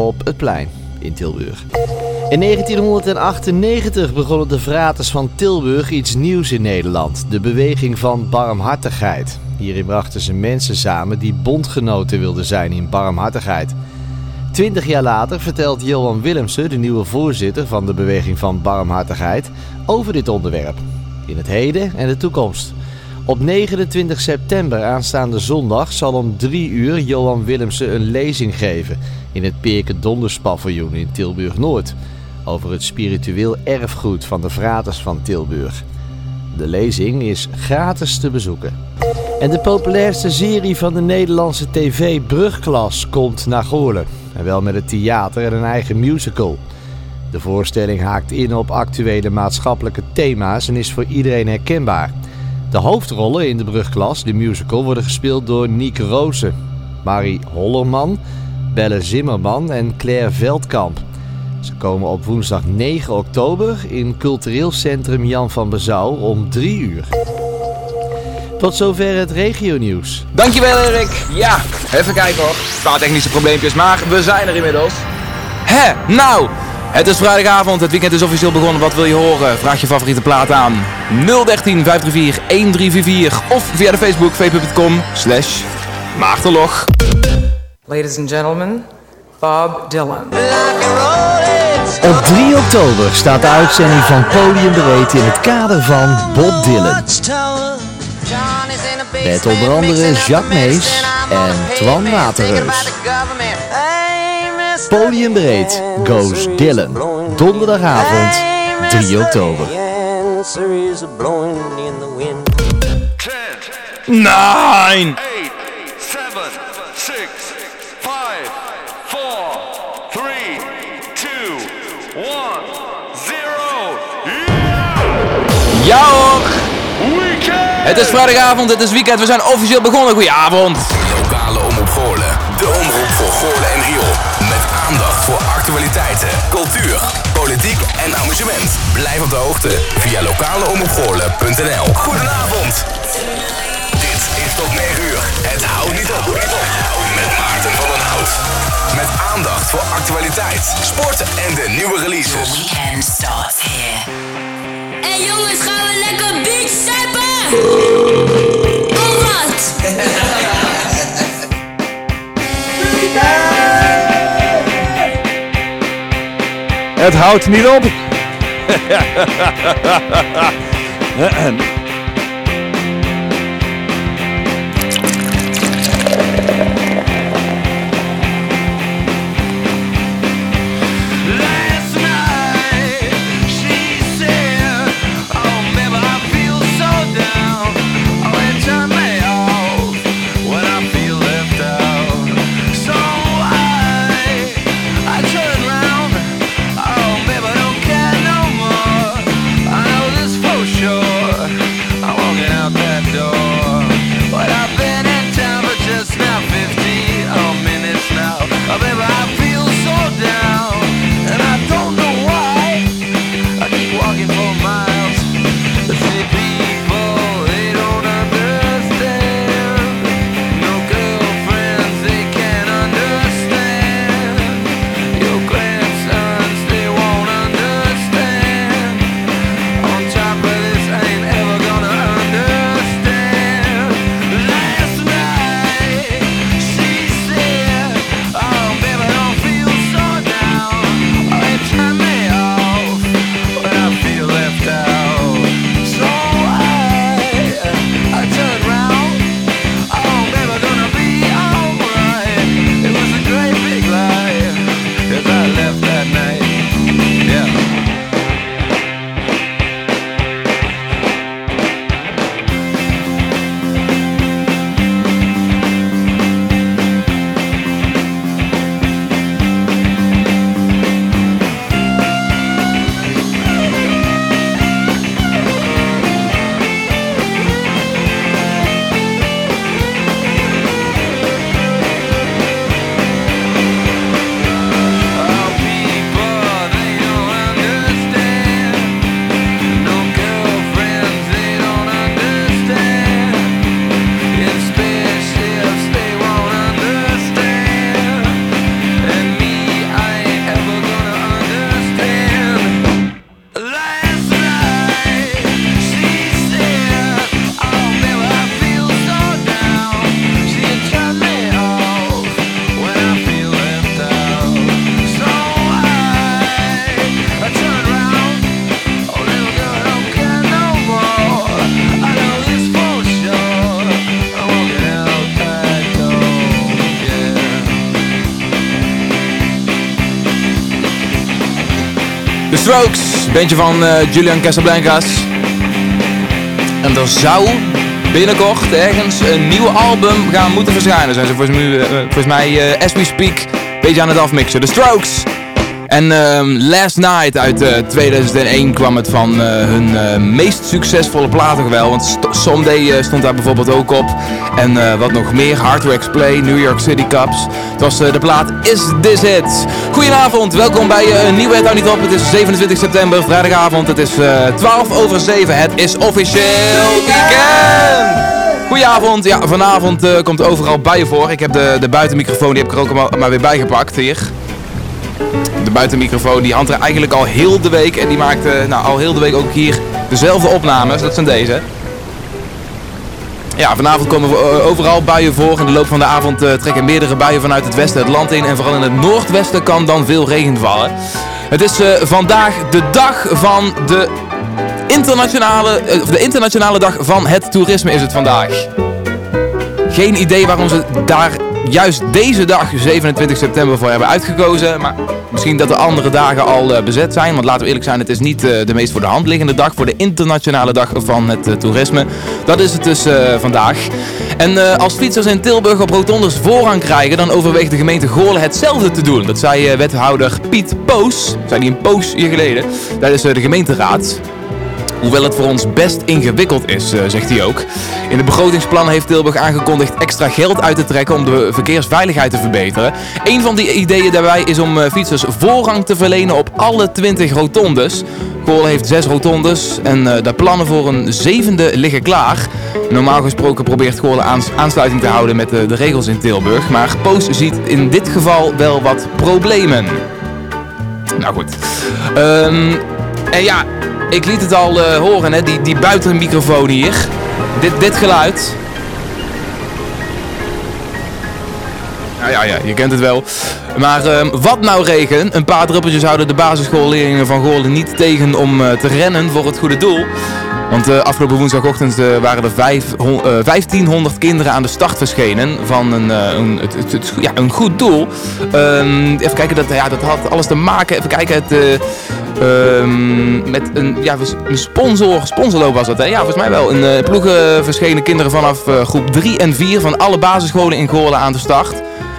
op het plein in Tilburg. In 1998 begonnen de Vraters van Tilburg iets nieuws in Nederland. De beweging van barmhartigheid. Hierin brachten ze mensen samen die bondgenoten wilden zijn in barmhartigheid. Twintig jaar later vertelt Johan Willemsen, de nieuwe voorzitter van de beweging van barmhartigheid, over dit onderwerp. In het heden en de toekomst. Op 29 september aanstaande zondag zal om 3 uur Johan Willemsen een lezing geven in het Peerke Donderspaviljoen in Tilburg-Noord over het spiritueel erfgoed van de Vraters van Tilburg. De lezing is gratis te bezoeken. En de populairste serie van de Nederlandse tv Brugklas komt naar Goorlen. En wel met het theater en een eigen musical. De voorstelling haakt in op actuele maatschappelijke thema's en is voor iedereen herkenbaar. De hoofdrollen in de Brugklas, de musical, worden gespeeld door Niek Roosen, Marie Hollerman, Belle Zimmerman en Claire Veldkamp. Ze komen op woensdag 9 oktober in Cultureel Centrum Jan van Bezouw om 3 uur. Tot zover het regionieuws. Dankjewel Erik. Ja, even kijken hoor. Een paar technische probleempjes, maar we zijn er inmiddels. Hè, nou, het is vrijdagavond, het weekend is officieel begonnen. Wat wil je horen? Vraag je favoriete plaat aan 013 534 1344 of via de Facebook facebook.com slash maartelog. Ladies and gentlemen, Bob Dylan. Op 3 oktober staat de uitzending van Podium Breed in het kader van Bob Dylan. Met onder andere Jacques Mees en Twan Waterreus. Podium Breed Goes Dylan. Donderdagavond 3 oktober. Nine! eight, seven, six, five, four, three, two, one, zero. Ja hoor! Weekend! Het is vrijdagavond, het is weekend, we zijn officieel begonnen. Goedenavond! Lokale Omroep Goorlen. De omroep voor Goorlen en Riool. Actualiteiten, cultuur, politiek en amusement. Blijf op de hoogte via lokaleomroepgoorlen.nl Goedenavond. Dit is tot 9 uur. Het houdt niet op. Met Maarten van den Hout. Met aandacht voor actualiteit, sport en de nieuwe releases. weekend starts here. Hey jongens, gaan we lekker beach sappen? Of wat? Het houdt niet op! Strokes, bandje van eh, Julian Casablancas. En er zou binnenkort ergens een nieuw album gaan moeten verschijnen. Zijn ze volgens mij, eh, mij eh, as we speak, een beetje aan het afmixen. The Strokes. En ehm, Last Night uit eh, 2001 kwam het van hun meest succesvolle platen wel. Want Someday stond daar bijvoorbeeld ook op. En eh, wat nog meer, Hard to Explain, New York City Cups. Het was eh, de plaat Is This It. Goedenavond, welkom bij eh, een nieuwe Het Niet Op. Het is 27 september, vrijdagavond. Het is eh 12 over 7. Het is officieel weekend. Goedenavond, ja, vanavond komt overal buien voor. Ik heb de, de buitenmicrofoon, die heb ik er ook maar, maar weer bijgepakt hier. De buitenmicrofoon die hangt er eigenlijk al heel de week. En die maakt eh, nou, al heel de week ook hier dezelfde opnames. Dat zijn deze. Ja, vanavond komen we eh, overal buien voor. In de loop van de avond eh, trekken meerdere buien vanuit het westen het land in. En vooral in het noordwesten kan dan veel regen vallen. Het is eh, vandaag de dag van de internationale, of de internationale dag van het toerisme is het vandaag. Geen idee waarom ze daar juist deze dag, 27 september, voor hebben uitgekozen. Maar misschien dat de andere dagen al eh, bezet zijn. Want laten we eerlijk zijn, het is niet eh, de meest voor de hand liggende dag voor de internationale dag van het eh, toerisme. Dat is het dus vandaag. En als fietsers in Tilburg op rotondes voorrang krijgen, dan overweegt de gemeente Goorlen hetzelfde te doen. Dat zei wethouder Piet Poos, zei hij een poos hier geleden, tijdens de gemeenteraad. Hoewel het voor ons best ingewikkeld is, eh, zegt hij ook. In het begrotingsplan heeft Tilburg aangekondigd extra geld uit te trekken om de verkeersveiligheid te verbeteren. Een van die ideeën daarbij is om eh, fietsers voorrang te verlenen op alle 20 rotondes. Goorlen heeft zes rotondes en eh, de plannen voor een zevende liggen klaar. Normaal gesproken probeert Goorlen aans- aansluiting te houden met de, regels in Tilburg. Maar Poos ziet in dit geval wel wat problemen. Nou goed. Ehm, en ja, ik liet het al eh, horen, hè, die, die buitenmicrofoon hier. Dit, dit geluid. Ja, ja, ja, je kent het wel. Maar ehm, wat nou regen? Een paar druppeltjes houden de basisschoolleerlingen van Goorlen niet tegen om eh, te rennen voor het goede doel. Want eh, afgelopen woensdagochtend eh, waren er vijf, hon- eh, 1500 kinderen aan de start verschenen van een, een, het, het- ja, een goed doel. Ehm, even kijken, dat, ja, dat had alles te maken. Even kijken, het, eh, ehm, met een, ja, een sponsor, sponsorloop was dat, hè? Ja, volgens mij wel. Een ploegen verschenen kinderen vanaf groep 3 en 4 van alle basisscholen in Goorlen aan de start.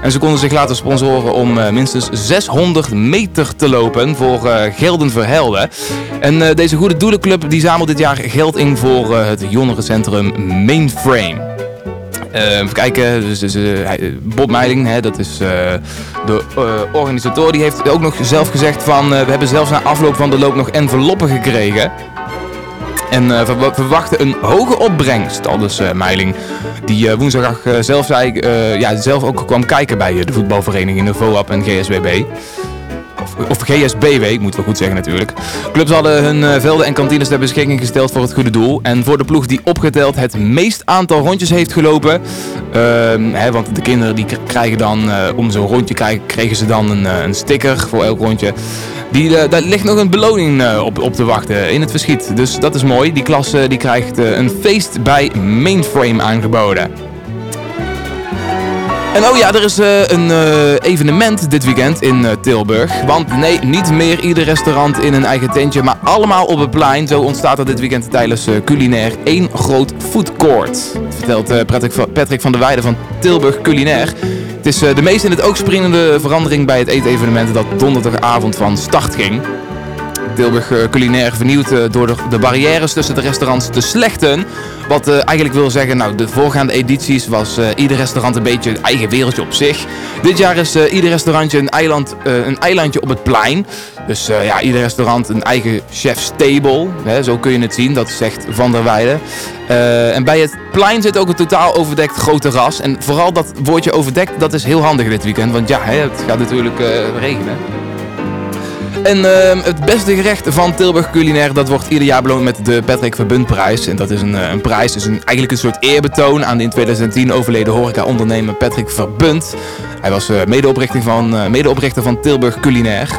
En ze konden zich laten sponsoren om eh, minstens 600 meter te lopen voor eh, Gelden Verhelden. En eh, deze Goede Doelenclub die zamelt dit jaar geld in voor het jongerencentrum Mainframe. Even kijken, dus, dus, Bob Meiling, hè, dat is de organisator, die heeft ook nog zelf gezegd van... we hebben zelfs na afloop van de loop nog enveloppen gekregen. En eh, we verwachten een hoge opbrengst, al dus eh, Meiling. Die eh, woensdag zelf, zei, ja, zelf ook kwam kijken bij de voetbalverenigingen VOAP en GSWB. Of, GSBW, moeten we goed zeggen natuurlijk. Clubs hadden hun velden en kantines ter beschikking gesteld voor het goede doel. En voor de ploeg die opgeteld het meest aantal rondjes heeft gelopen. ehm, hè, want de kinderen die krijgen dan, om zo'n rondje kregen ze dan een, een sticker voor elk rondje. Die, eh, daar ligt nog een beloning eh, op, op te wachten in het verschiet. Dus dat is mooi. Die klas eh, die krijgt eh, een feest bij Mainframe aangeboden. En oh ja, er is een evenement dit weekend in Tilburg. Want nee, niet meer ieder restaurant in een eigen tentje, maar allemaal op het plein. Zo ontstaat er dit weekend tijdens culinair één groot foodcourt. Dat vertelt Patrick van der Weijden van Tilburg Culinair. Is eh, de meest in het oog springende verandering bij het eetevenement dat donderdagavond van start ging. Tilburg eh, culinair vernieuwd eh, door de, barrières tussen de restaurants te slechten. Wat eh, eigenlijk wil zeggen, nou de voorgaande edities was ieder restaurant een beetje een eigen wereldje op zich. Dit jaar is ieder restaurantje een, eiland, een eilandje op het plein. Dus ja, ieder restaurant een eigen chef's table. Hè, zo kun je het zien, dat zegt Van der Weijden. En bij het plein zit ook een totaal overdekt groot terras. En vooral dat woordje overdekt, dat is heel handig dit weekend. Want ja, hè, het gaat natuurlijk regenen. En ehm, het beste gerecht van Tilburg Culinair, dat wordt ieder jaar beloond met de Patrick Verbundprijs. En dat is een, eh, een prijs, is een, eigenlijk een soort eerbetoon aan de in 2010 overleden horeca-ondernemer Patrick Verbund. Hij was eh, medeoprichter, van, eh, medeoprichter van Tilburg Culinair.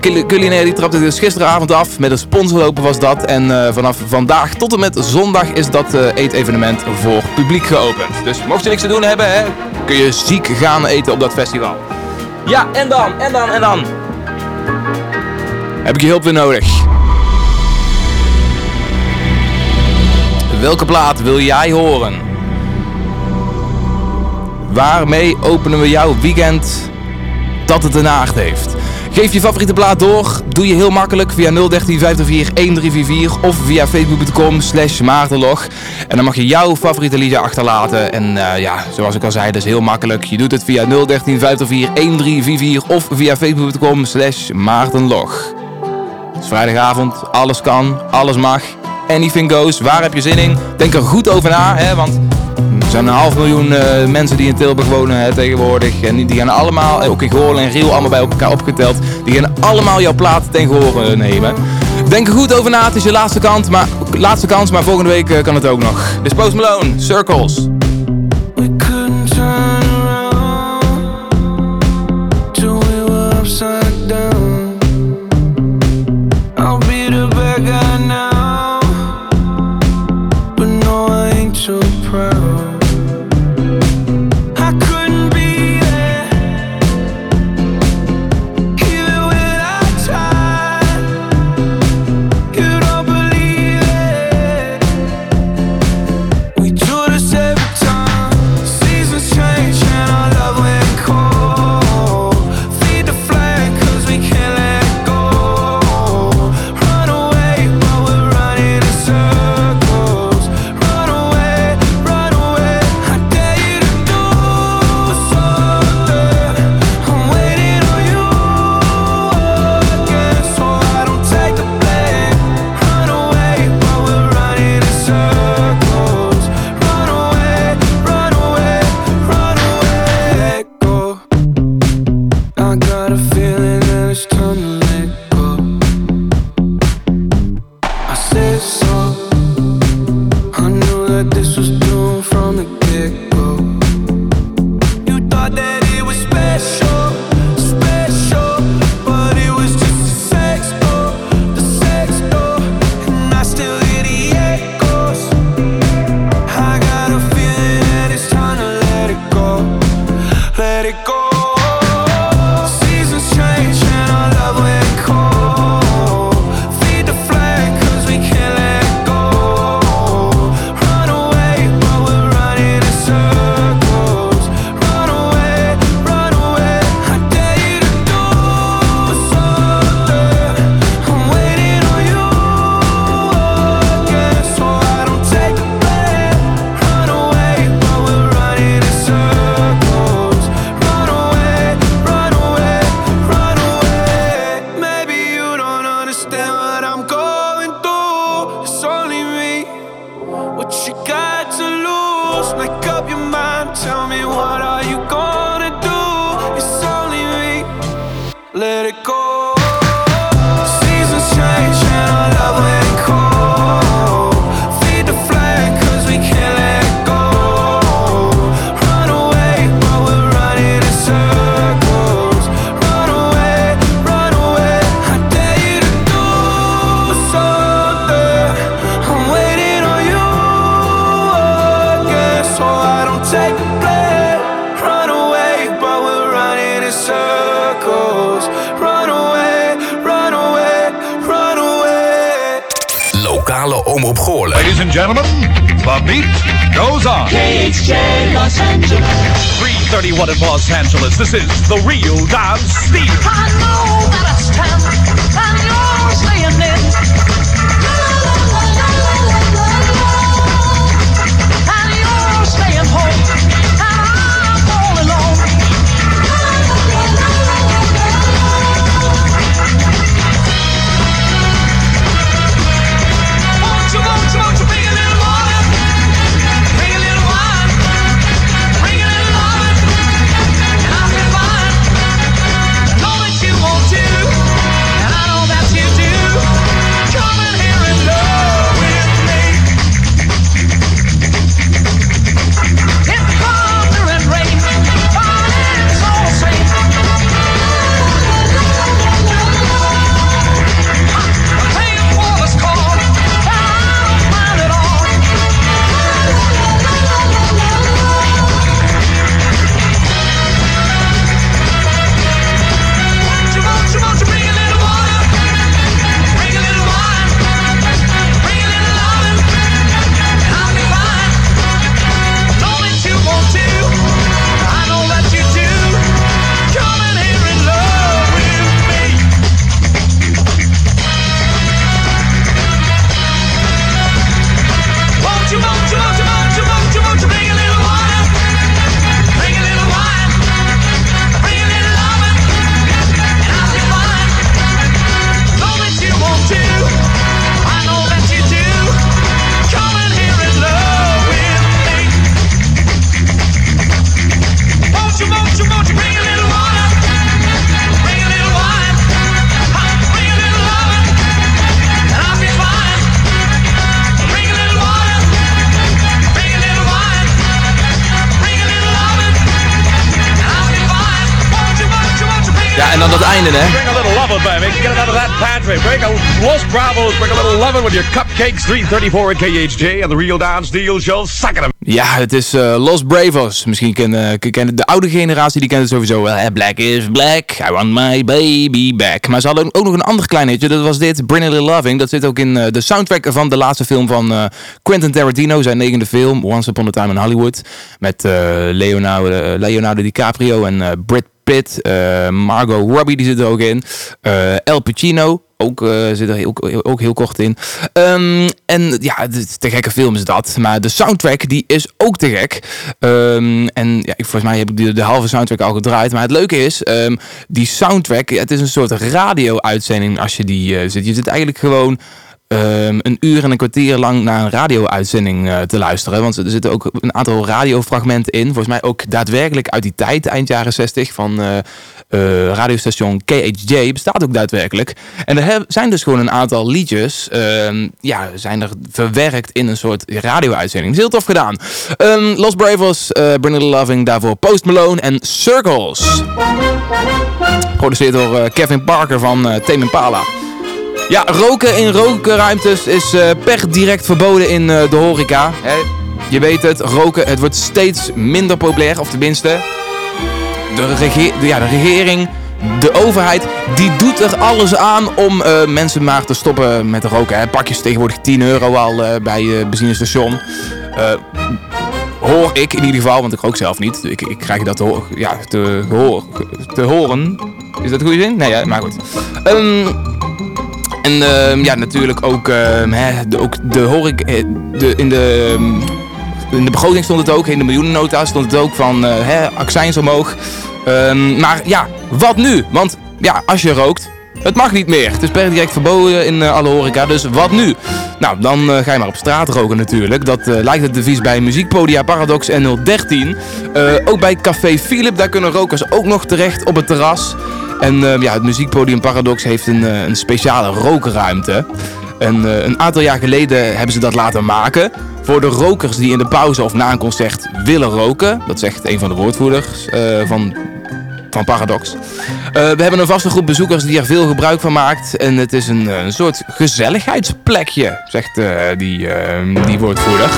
Cul- Culinair die trapte dus gisteravond af, met een sponsorlopen was dat. En vanaf vandaag tot en met zondag is dat eetevenement voor publiek geopend. Dus mocht je niks te doen hebben, hè, kun je ziek gaan eten op dat festival. Ja, en dan, en dan, en dan heb ik je hulp weer nodig. Welke plaat wil jij horen? Waarmee openen we jouw weekend dat het een aard heeft? Geef je favoriete plaat door. Doe je heel makkelijk via 013-504-1344 of via facebook.com slash maartenlog. En dan mag je jouw favoriete liedje achterlaten. En eh, ja, zoals ik al zei, dat is heel makkelijk. Je doet het via 013-504-1344 of via facebook.com slash maartenlog is vrijdagavond, alles kan, alles mag. Anything goes, waar heb je zin in? Denk er goed over na, hè, want er zijn een half miljoen eh, mensen die in Tilburg wonen hè, tegenwoordig. En die, gaan allemaal, eh, ook in Goorlen en Riel, allemaal bij elkaar opgeteld. Die gaan allemaal jouw plaat ten gehoor nemen. Denk er goed over na, het is je laatste kans, maar, laatste kans, maar volgende week eh, kan het ook nog. De Post Malone, Circles. With your cupcakes. 334 at KHJ and the Real Dance Deal Show. Suck it 'em. Ja, het is eh, Los Bravos. Misschien kennen kennen de oude generatie, die kent het sowieso wel. Black is black, I want my baby back. Maar ze hadden ook nog een ander klein hitje, dat was dit, Brindley Loving. Dat zit ook in eh, de soundtrack van de laatste film van eh, Quentin Tarantino, zijn negende film, Once Upon a Time in Hollywood. Met eh, Leonardo, eh, Leonardo DiCaprio en eh Brad Pitt, eh, Margot Robbie, die zit er ook in. Eh El Pacino, ook, eh, zit er ook, ook heel kort in. Ehm, en ja, te gekke film is dat. Maar de soundtrack die is ook te gek. Ehm, en ja, ik, volgens mij heb ik de, halve soundtrack al gedraaid. Maar het leuke is, ehm, die soundtrack, het is een soort radio-uitzending als je die eh, zit. Je zit eigenlijk gewoon ehm, een uur en een kwartier lang naar een radio-uitzending eh, te luisteren. Want er zitten ook een aantal radiofragmenten in. Volgens mij ook daadwerkelijk uit die tijd, eind jaren 60, van eh, eh, radiostation KHJ. Bestaat ook daadwerkelijk. En er zijn dus gewoon een aantal liedjes, ehm, ja, zijn er verwerkt in een soort radio-uitzending. Dat is heel tof gedaan. Ehm, Los Bravos, Bring Loving, daarvoor Post Malone en Circles. Geproduceerd door Kevin Parker van Tame Impala. Ja, roken in rokenruimtes is eh, per direct verboden in eh, de horeca. Hè? Je weet het, roken, het wordt steeds minder populair, of tenminste, de, ja, de regering, de overheid, die doet er alles aan om eh, mensen maar te stoppen met roken. Hè. Pakjes tegenwoordig 10 euro al bij je benzinestation. Hoor ik in ieder geval, want ik rook zelf niet. Ik, ik krijg dat te, ja, te, te horen. Is dat een goede zin? Nee, ja, maar goed. Ehm, en ehm, ja, natuurlijk ook, ehm, hè, de, ook de eh, de, in de... ehm, in de begroting stond het ook, in de miljoenennota stond het ook van eh hè, accijns omhoog. Maar ja, wat nu? Want ja, als je rookt, het mag niet meer. Het is per direct verboden in eh, alle horeca, dus wat nu? Nou, dan ga je maar op straat roken natuurlijk. Dat lijkt het devies bij Muziekpodia Paradox en 013. Eh, ook bij Café Philip, daar kunnen rokers ook nog terecht op het terras. En eh, ja, het Muziekpodium Paradox heeft een, eh, een speciale rookruimte. En eh, een aantal jaar geleden hebben ze dat laten maken. Voor de rokers die in de pauze of na een concert willen roken. Dat zegt een van de woordvoerders eh, van, van Paradox. We hebben een vaste groep bezoekers die er veel gebruik van maakt. En het is een, een soort gezelligheidsplekje, zegt die, eh, die woordvoerder.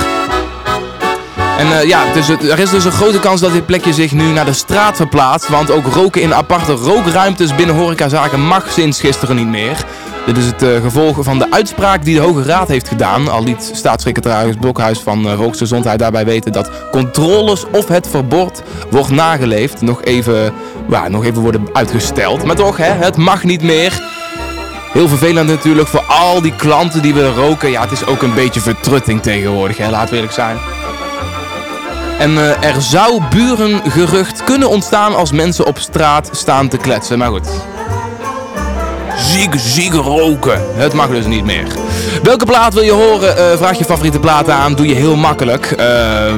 En eh, ja, dus er is dus een grote kans dat dit plekje zich nu naar de straat verplaatst. Want ook roken in aparte rookruimtes binnen horecazaken mag sinds gisteren niet meer. Dit is het eh, gevolg van de uitspraak die de Hoge Raad heeft gedaan. Al liet staatssecretaris Blokhuis van uh, Volksgezondheid daarbij weten dat controles of het verbod wordt nageleefd. Nog even, ja, nog even worden uitgesteld. Maar toch, hè, het mag niet meer. Heel vervelend natuurlijk voor al die klanten die willen roken. Ja, het is ook een beetje vertrutting tegenwoordig, hè, we eerlijk zijn. En eh, er zou burengerucht kunnen ontstaan als mensen op straat staan te kletsen. Maar goed. Ziek, ziek roken. Het mag dus niet meer. Welke plaat wil je horen? Eh, vraag je favoriete plaat aan. Doe je heel makkelijk. Eh,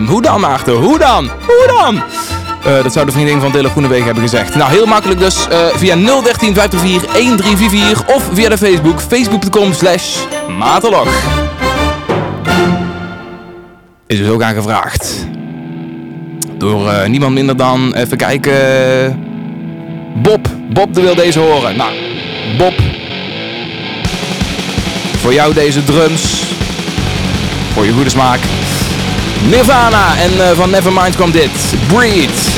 hoe dan, Maarten? Hoe dan? Hoe dan? Dat zou de vriendin van Dille Groenewegen hebben gezegd. Nou, heel makkelijk dus. via 013 534 1344 of via de Facebook. Facebook.com slash Materlog. Is dus ook aangevraagd. Door eh, niemand minder dan, even kijken, Bob. Bob wil deze horen. Nou, Bob. Voor jou deze drums. Voor je goede smaak. Nirvana en eh, van Nevermind kwam dit. Breathe.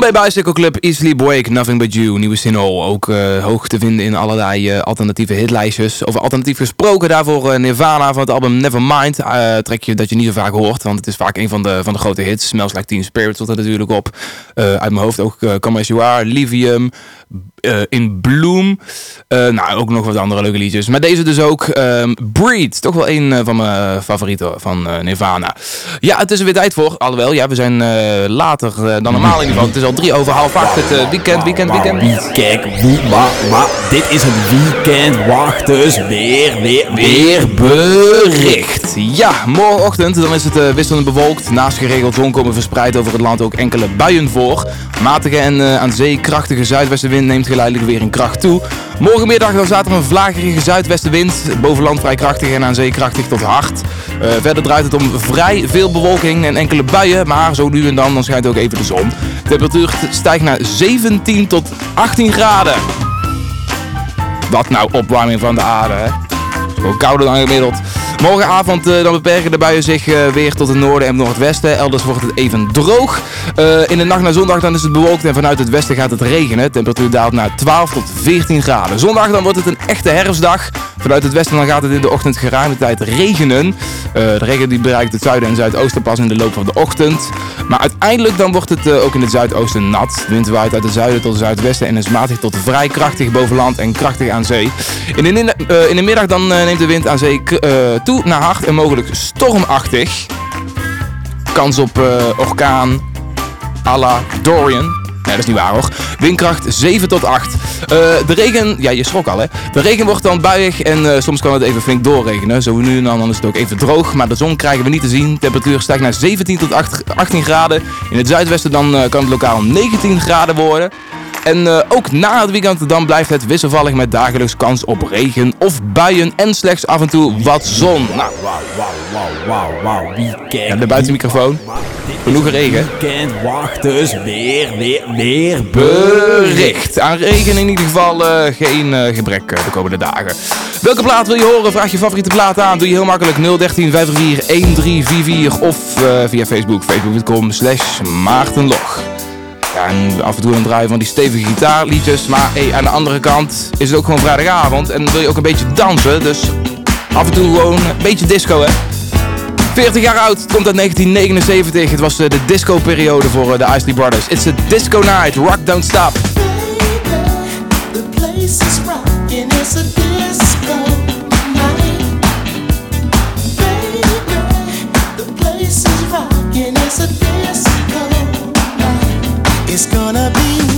Bombay Bicycle Club, Easily Wake, Nothing But You, nieuwe single. Ook eh, hoog te vinden in allerlei eh, alternatieve hitlijstjes. Over alternatief gesproken, daarvoor eh, Nirvana van het album Nevermind. eh trekje dat je niet zo vaak hoort, want het is vaak een van de, van de grote hits. Smells Like Teen Spirit stond er natuurlijk op. Uit mijn hoofd ook uh, Come As You Are, Livium, eh, In Bloom. Eh, nou, ook nog wat andere leuke liedjes. Maar deze dus ook. ehm, Breed, toch wel een eh, van mijn favorieten van Nirvana. Ja, het is er weer tijd voor. Alhoewel, ja, we zijn later dan normaal in ieder geval. Het is al drie over half acht. Het weekend, weekend, weekend. Kijk, wie, maar, dit is het weekend. Wacht dus weer, weer, weer. Weerbericht. Ja, morgenochtend dan is het wisselend bewolkt. Naast geregeld zon komen verspreid over het land ook enkele buien voor. Matige en aan zee krachtige zuidwestenwind neemt geleidelijk weer in kracht toe. Morgenmiddag dan staat er een vlagerige zuidwestenwind. Boven land vrij krachtig en aan zee krachtig tot hard. Eh, verder draait het om vrij veel bewolking en enkele buien. Maar zo nu en dan, dan schijnt ook even de zon. De temperatuur stijgt naar 17 tot 18 graden. Wat nou opwarming van de aarde, hè? Gewoon kouder dan gemiddeld. Morgenavond eh, dan beperken de buien zich eh, weer tot het noorden en noordwesten. Elders wordt het even droog. Eh, in de nacht naar zondag dan is het bewolkt en vanuit het westen gaat het regenen. Temperatuur daalt naar 12 tot 14 graden. Zondag dan wordt het een echte herfstdag. Vanuit het westen dan gaat het in de ochtend geruime tijd regenen. De regen die bereikt het zuiden en zuidoosten pas in de loop van de ochtend. Maar uiteindelijk dan wordt het ook in het zuidoosten nat. De wind waait uit het zuiden tot het zuidwesten en is matig tot vrij krachtig boven land en krachtig aan zee. In de, in de, middag dan neemt de wind aan zee toe naar hard en mogelijk stormachtig. Kans op eh, orkaan à la Dorian. dat is niet waar hoor. Windkracht 7 tot 8. Eh, de regen, ja je schrok al hè. De regen wordt dan buiig en eh, soms kan het even flink doorregenen. Zo nu en dan, dan is het ook even droog. Maar de zon krijgen we niet te zien. Temperatuur stijgt naar 17 tot 8 18 graden. In het zuidwesten dan kan het lokaal 19 graden worden. En eh, ook na het weekend dan blijft het wisselvallig met dagelijks kans op regen of buien en slechts af en toe wat zon. Nou, Wauw, wauw, wauw. Weekend. ja, de buitenmicrofoon. Genoeg regen. Weekend, wacht dus. Weer, weer, weer. Bericht. Aan regen in ieder geval eh, geen eh, gebrek de komende dagen. Welke plaat wil je horen? Vraag je favoriete plaat aan. Doe je heel makkelijk 013 534 1344 of via Facebook. Facebook.com slash Maartenlog. En af en toe een draaien van die stevige gitaarliedjes. Maar hey, aan de andere kant is het ook gewoon vrijdagavond. En wil je ook een beetje dansen. Dus af en toe gewoon een beetje disco hè. 40 jaar oud, komt uit 1979. Het was eh, de disco-periode voor eh, de Isley Brothers. It's a disco night, rock don't stop. Baby, the place is It's gonna be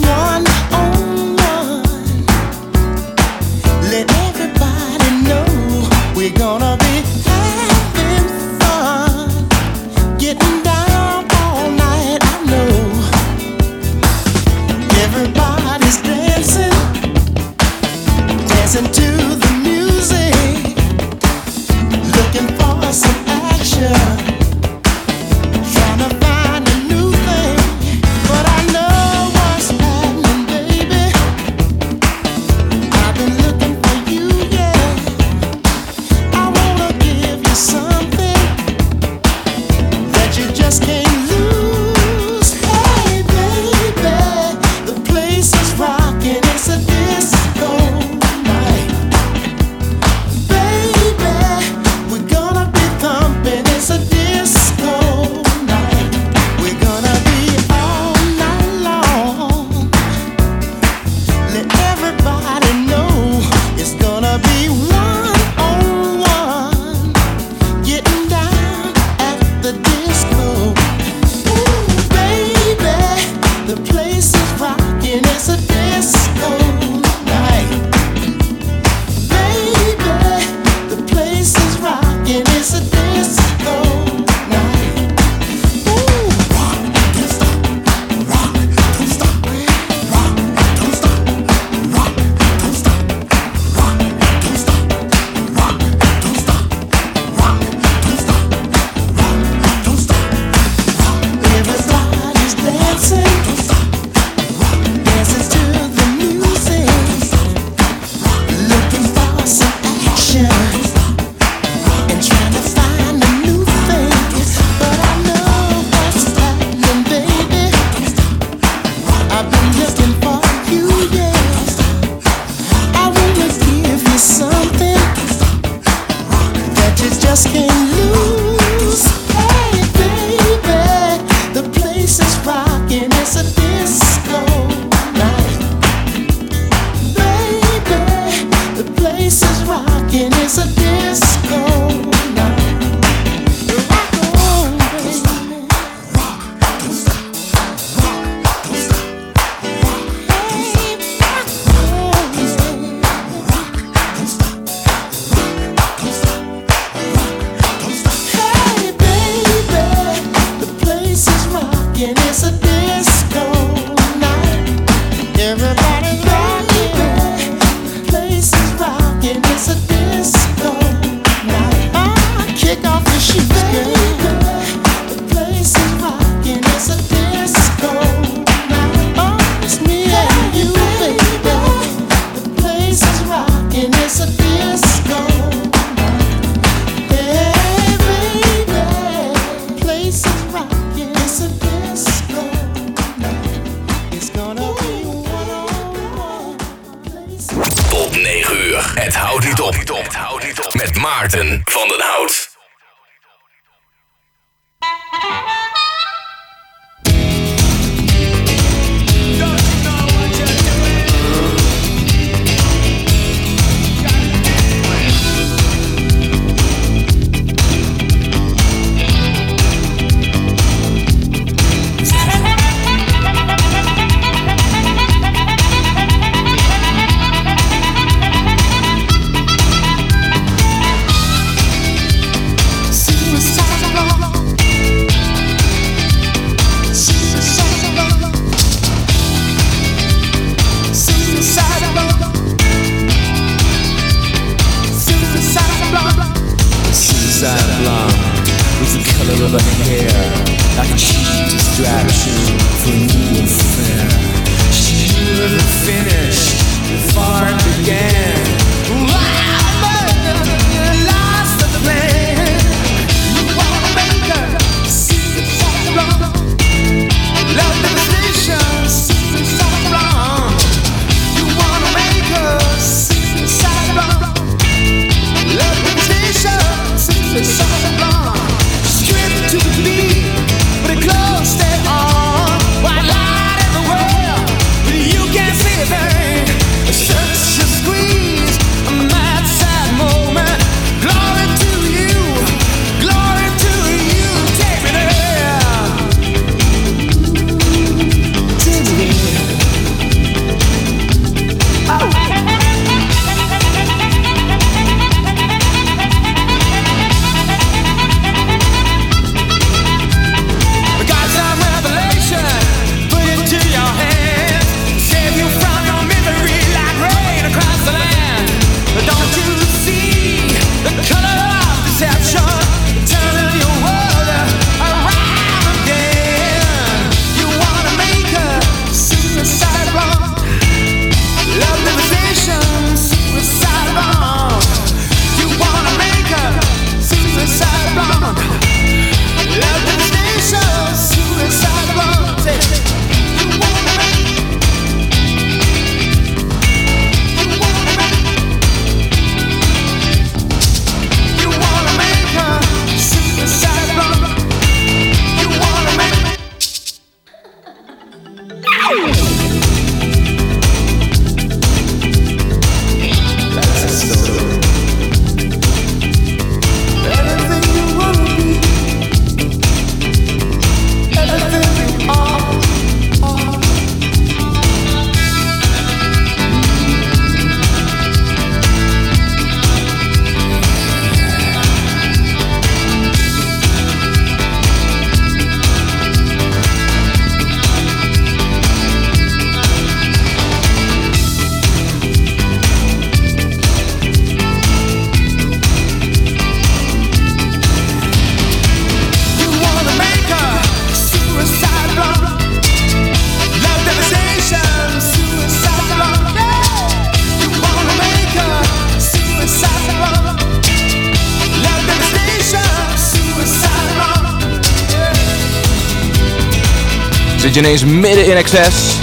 ineens midden in excess?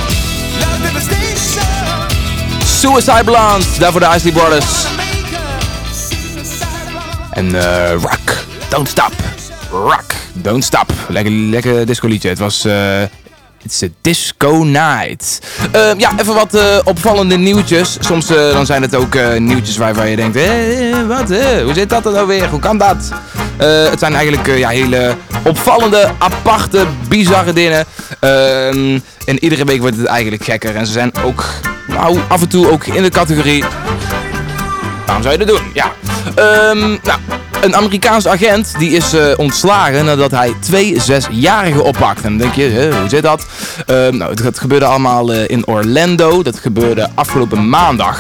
Suicide Blonde, daarvoor de Isley Brothers. En eh Rock, Don't Stop. Rock, Don't Stop. Lekker, lekker disco liedje. Het was... eh It's a disco night. Ehm, ja, even wat eh, opvallende nieuwtjes. Soms dan zijn het ook nieuwtjes waarvan je denkt... Wat? hoe zit dat er nou weer? Hoe kan dat? Het zijn eigenlijk ja, hele opvallende, aparte, bizarre dingen. Ehm, en iedere week wordt het eigenlijk gekker. En ze zijn ook nou, af en toe ook in de categorie... Waarom zou je dat doen? Ja. Ehm, nou, een Amerikaans agent die is eh, ontslagen nadat hij twee zesjarigen oppakt. En dan denk je, hoe zit dat? Ehm, nou, het gebeurde allemaal eh, in Orlando. Dat gebeurde afgelopen maandag.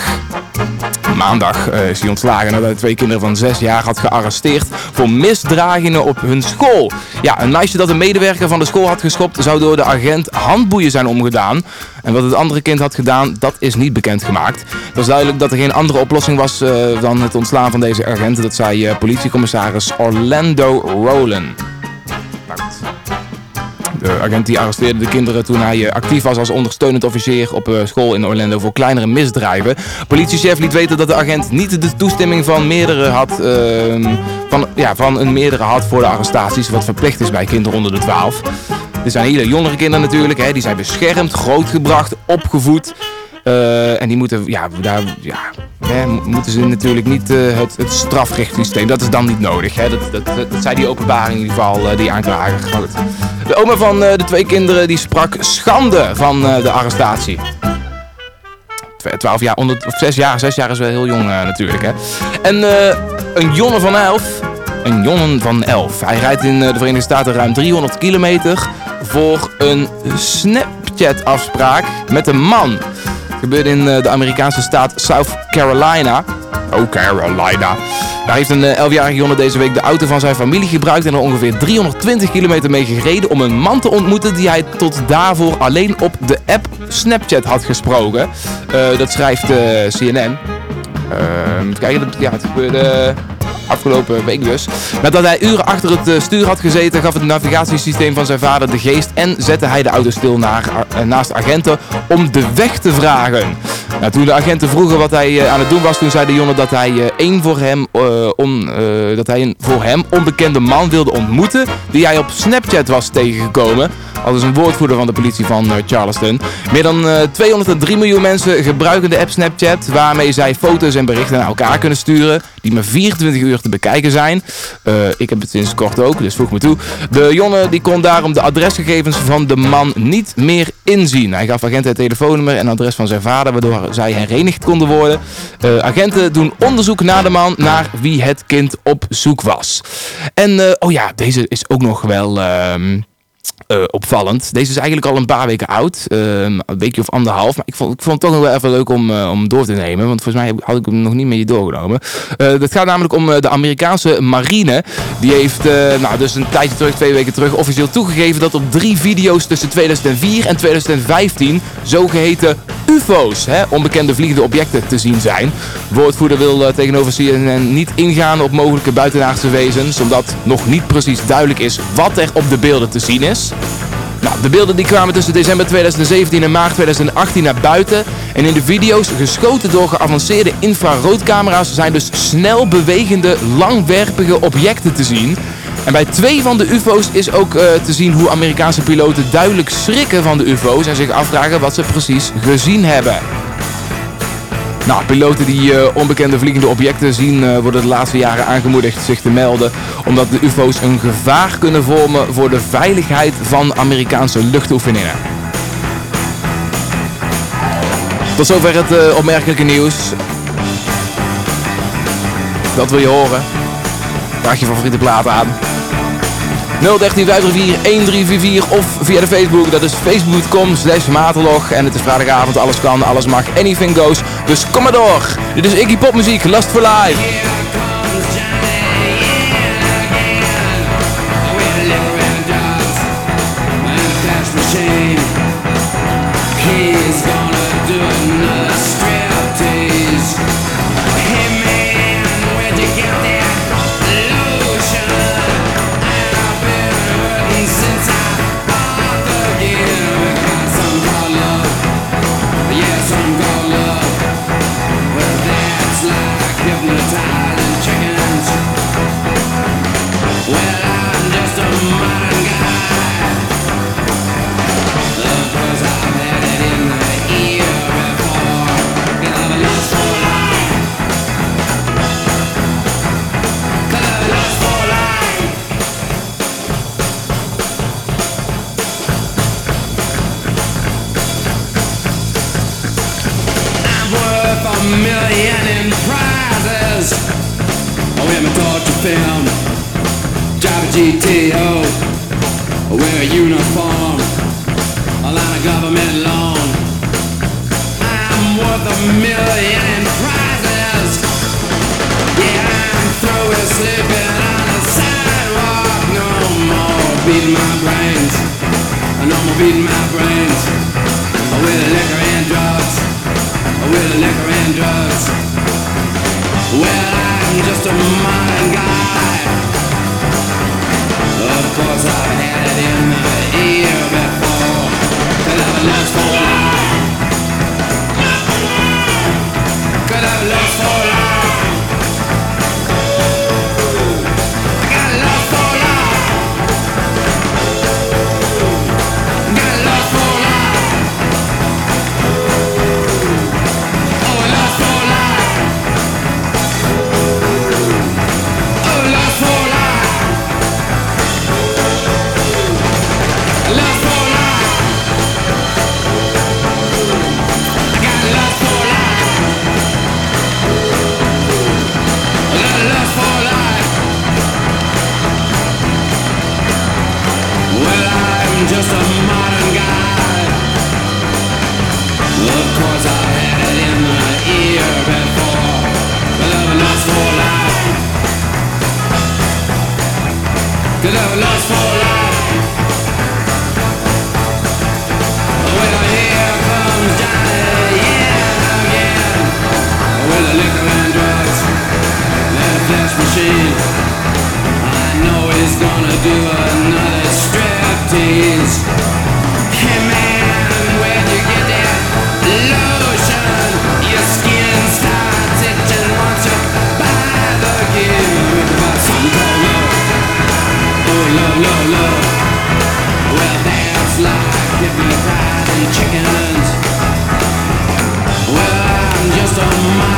Maandag eh, is hij ontslagen nadat hij twee kinderen van zes jaar had gearresteerd voor misdragingen op hun school. Ja, een meisje dat een medewerker van de school had geschopt zou door de agent handboeien zijn omgedaan. En wat het andere kind had gedaan, dat is niet bekendgemaakt. Het was duidelijk dat er geen andere oplossing was eh, dan het ontslaan van deze agent. Dat zei eh, politiecommissaris Orlando Rowland. De agent die arresteerde de kinderen toen hij eh, actief was als ondersteunend officier op eh, school in Orlando voor kleinere misdrijven. Politiechef liet weten dat de agent niet de toestemming van meerdere had, ehm, van, ja, van een meerdere had voor de arrestaties, wat verplicht is bij kinderen onder de 12. Dit zijn hele jongere kinderen natuurlijk, hè, die zijn beschermd, grootgebracht, opgevoed. Eh, en die moeten, ja, daar, ja, moeten ze natuurlijk niet eh, het, het strafrechtssysteem, dat is dan niet nodig. Hè. Dat, dat, zei die openbaring in ieder geval, eh, die aanklager. De oma van de twee kinderen die sprak schande van de arrestatie. Twe- 12 jaar, onder, of 6 jaar, 6 jaar is wel heel jong natuurlijk. Hè. En een jongen van 11, een jongen van 11. Hij rijdt in de Verenigde Staten ruim 300 kilometer voor een Snapchat afspraak met een man. Gebeurde in eh, de Amerikaanse staat South Carolina. Oh, Carolina. Daar heeft een eh, 11-jarige jongen deze week de auto van zijn familie gebruikt en er ongeveer 320 kilometer mee gereden om een man te ontmoeten die hij tot daarvoor alleen op de app Snapchat had gesproken. Eh, dat schrijft eh, CNN. Ehm, even kijken, ja, het gebeurde afgelopen week dus. Nadat hij uren achter het eh, stuur had gezeten, gaf het navigatiesysteem van zijn vader de geest en zette hij de auto stil naar, eh, naast agenten om de weg te vragen. Toen de agenten vroegen wat hij eh, aan het doen was, toen zei de jongen dat hij, eh, één voor hem, eh, eh, dat hij een voor hem onbekende man wilde ontmoeten die hij op Snapchat was tegengekomen. Al dus een woordvoerder van de politie van eh, Charleston. Meer dan eh, 203 miljoen mensen gebruiken de app Snapchat, waarmee zij foto's en berichten naar elkaar kunnen sturen, die maar 24 uur te bekijken zijn. Eh, ik heb het sinds kort ook, dus voeg me toe. De jongen die kon daarom de adresgegevens van de man niet meer inzien. Hij gaf agenten het telefoonnummer en adres van zijn vader, waardoor zij herenigd konden worden. Eh, agenten doen onderzoek naar de man, naar wie het kind op zoek was. En, eh, oh ja, deze is ook nog wel... ehm, eh, opvallend. Deze is eigenlijk al een paar weken oud. Ehm, een weekje of anderhalf. Maar ik vond, ik vond het toch nog wel even leuk om, om door te nemen. Want volgens mij had ik hem nog niet je doorgenomen. Het gaat namelijk om de Amerikaanse marine. Die heeft nou, dus een tijdje terug, twee weken terug, officieel toegegeven dat op drie video's tussen 2004 en 2015 zogeheten UFO's, hè, onbekende vliegende objecten, te zien zijn. Woordvoerder wil eh, tegenover CNN niet ingaan op mogelijke buitenaardse wezens, omdat nog niet precies duidelijk is wat er op de beelden te zien is. Nou, de beelden die kwamen tussen december 2017 en maart 2018 naar buiten. En in de video's, geschoten door geavanceerde infraroodcamera's, zijn dus snel bewegende, langwerpige objecten te zien. En bij twee van de UFO's is ook eh, te zien hoe Amerikaanse piloten duidelijk schrikken van de UFO's en zich afvragen wat ze precies gezien hebben. Nou, piloten die eh, onbekende vliegende objecten zien eh, worden de laatste jaren aangemoedigd zich te melden. Omdat de UFO's een gevaar kunnen vormen voor de veiligheid van Amerikaanse luchtoefeningen. Tot zover het opmerkelijke nieuws. Dat wil je horen. Vraag je favoriete plaat aan. 013 534 1344 of via de Facebook. Dat is facebook.com slash. En het is vrijdagavond, alles kan, alles mag, anything goes. Dus kom maar door. Dit is Iggy Pop muziek, Last for Life. GTO, wear a uniform, a line of government loan. I'm worth a million in prizes. Yeah, I'm through with sleeping on the sidewalk. No more beating my brains. No more beating my brains. With liquor and drugs. With liquor and drugs. Well, I'm just a modern guy. The gonna do another striptease. Hey man, where'd you get that lotion? Your skin starts itching once you buy the some oh, like and chickens. Well, I'm just a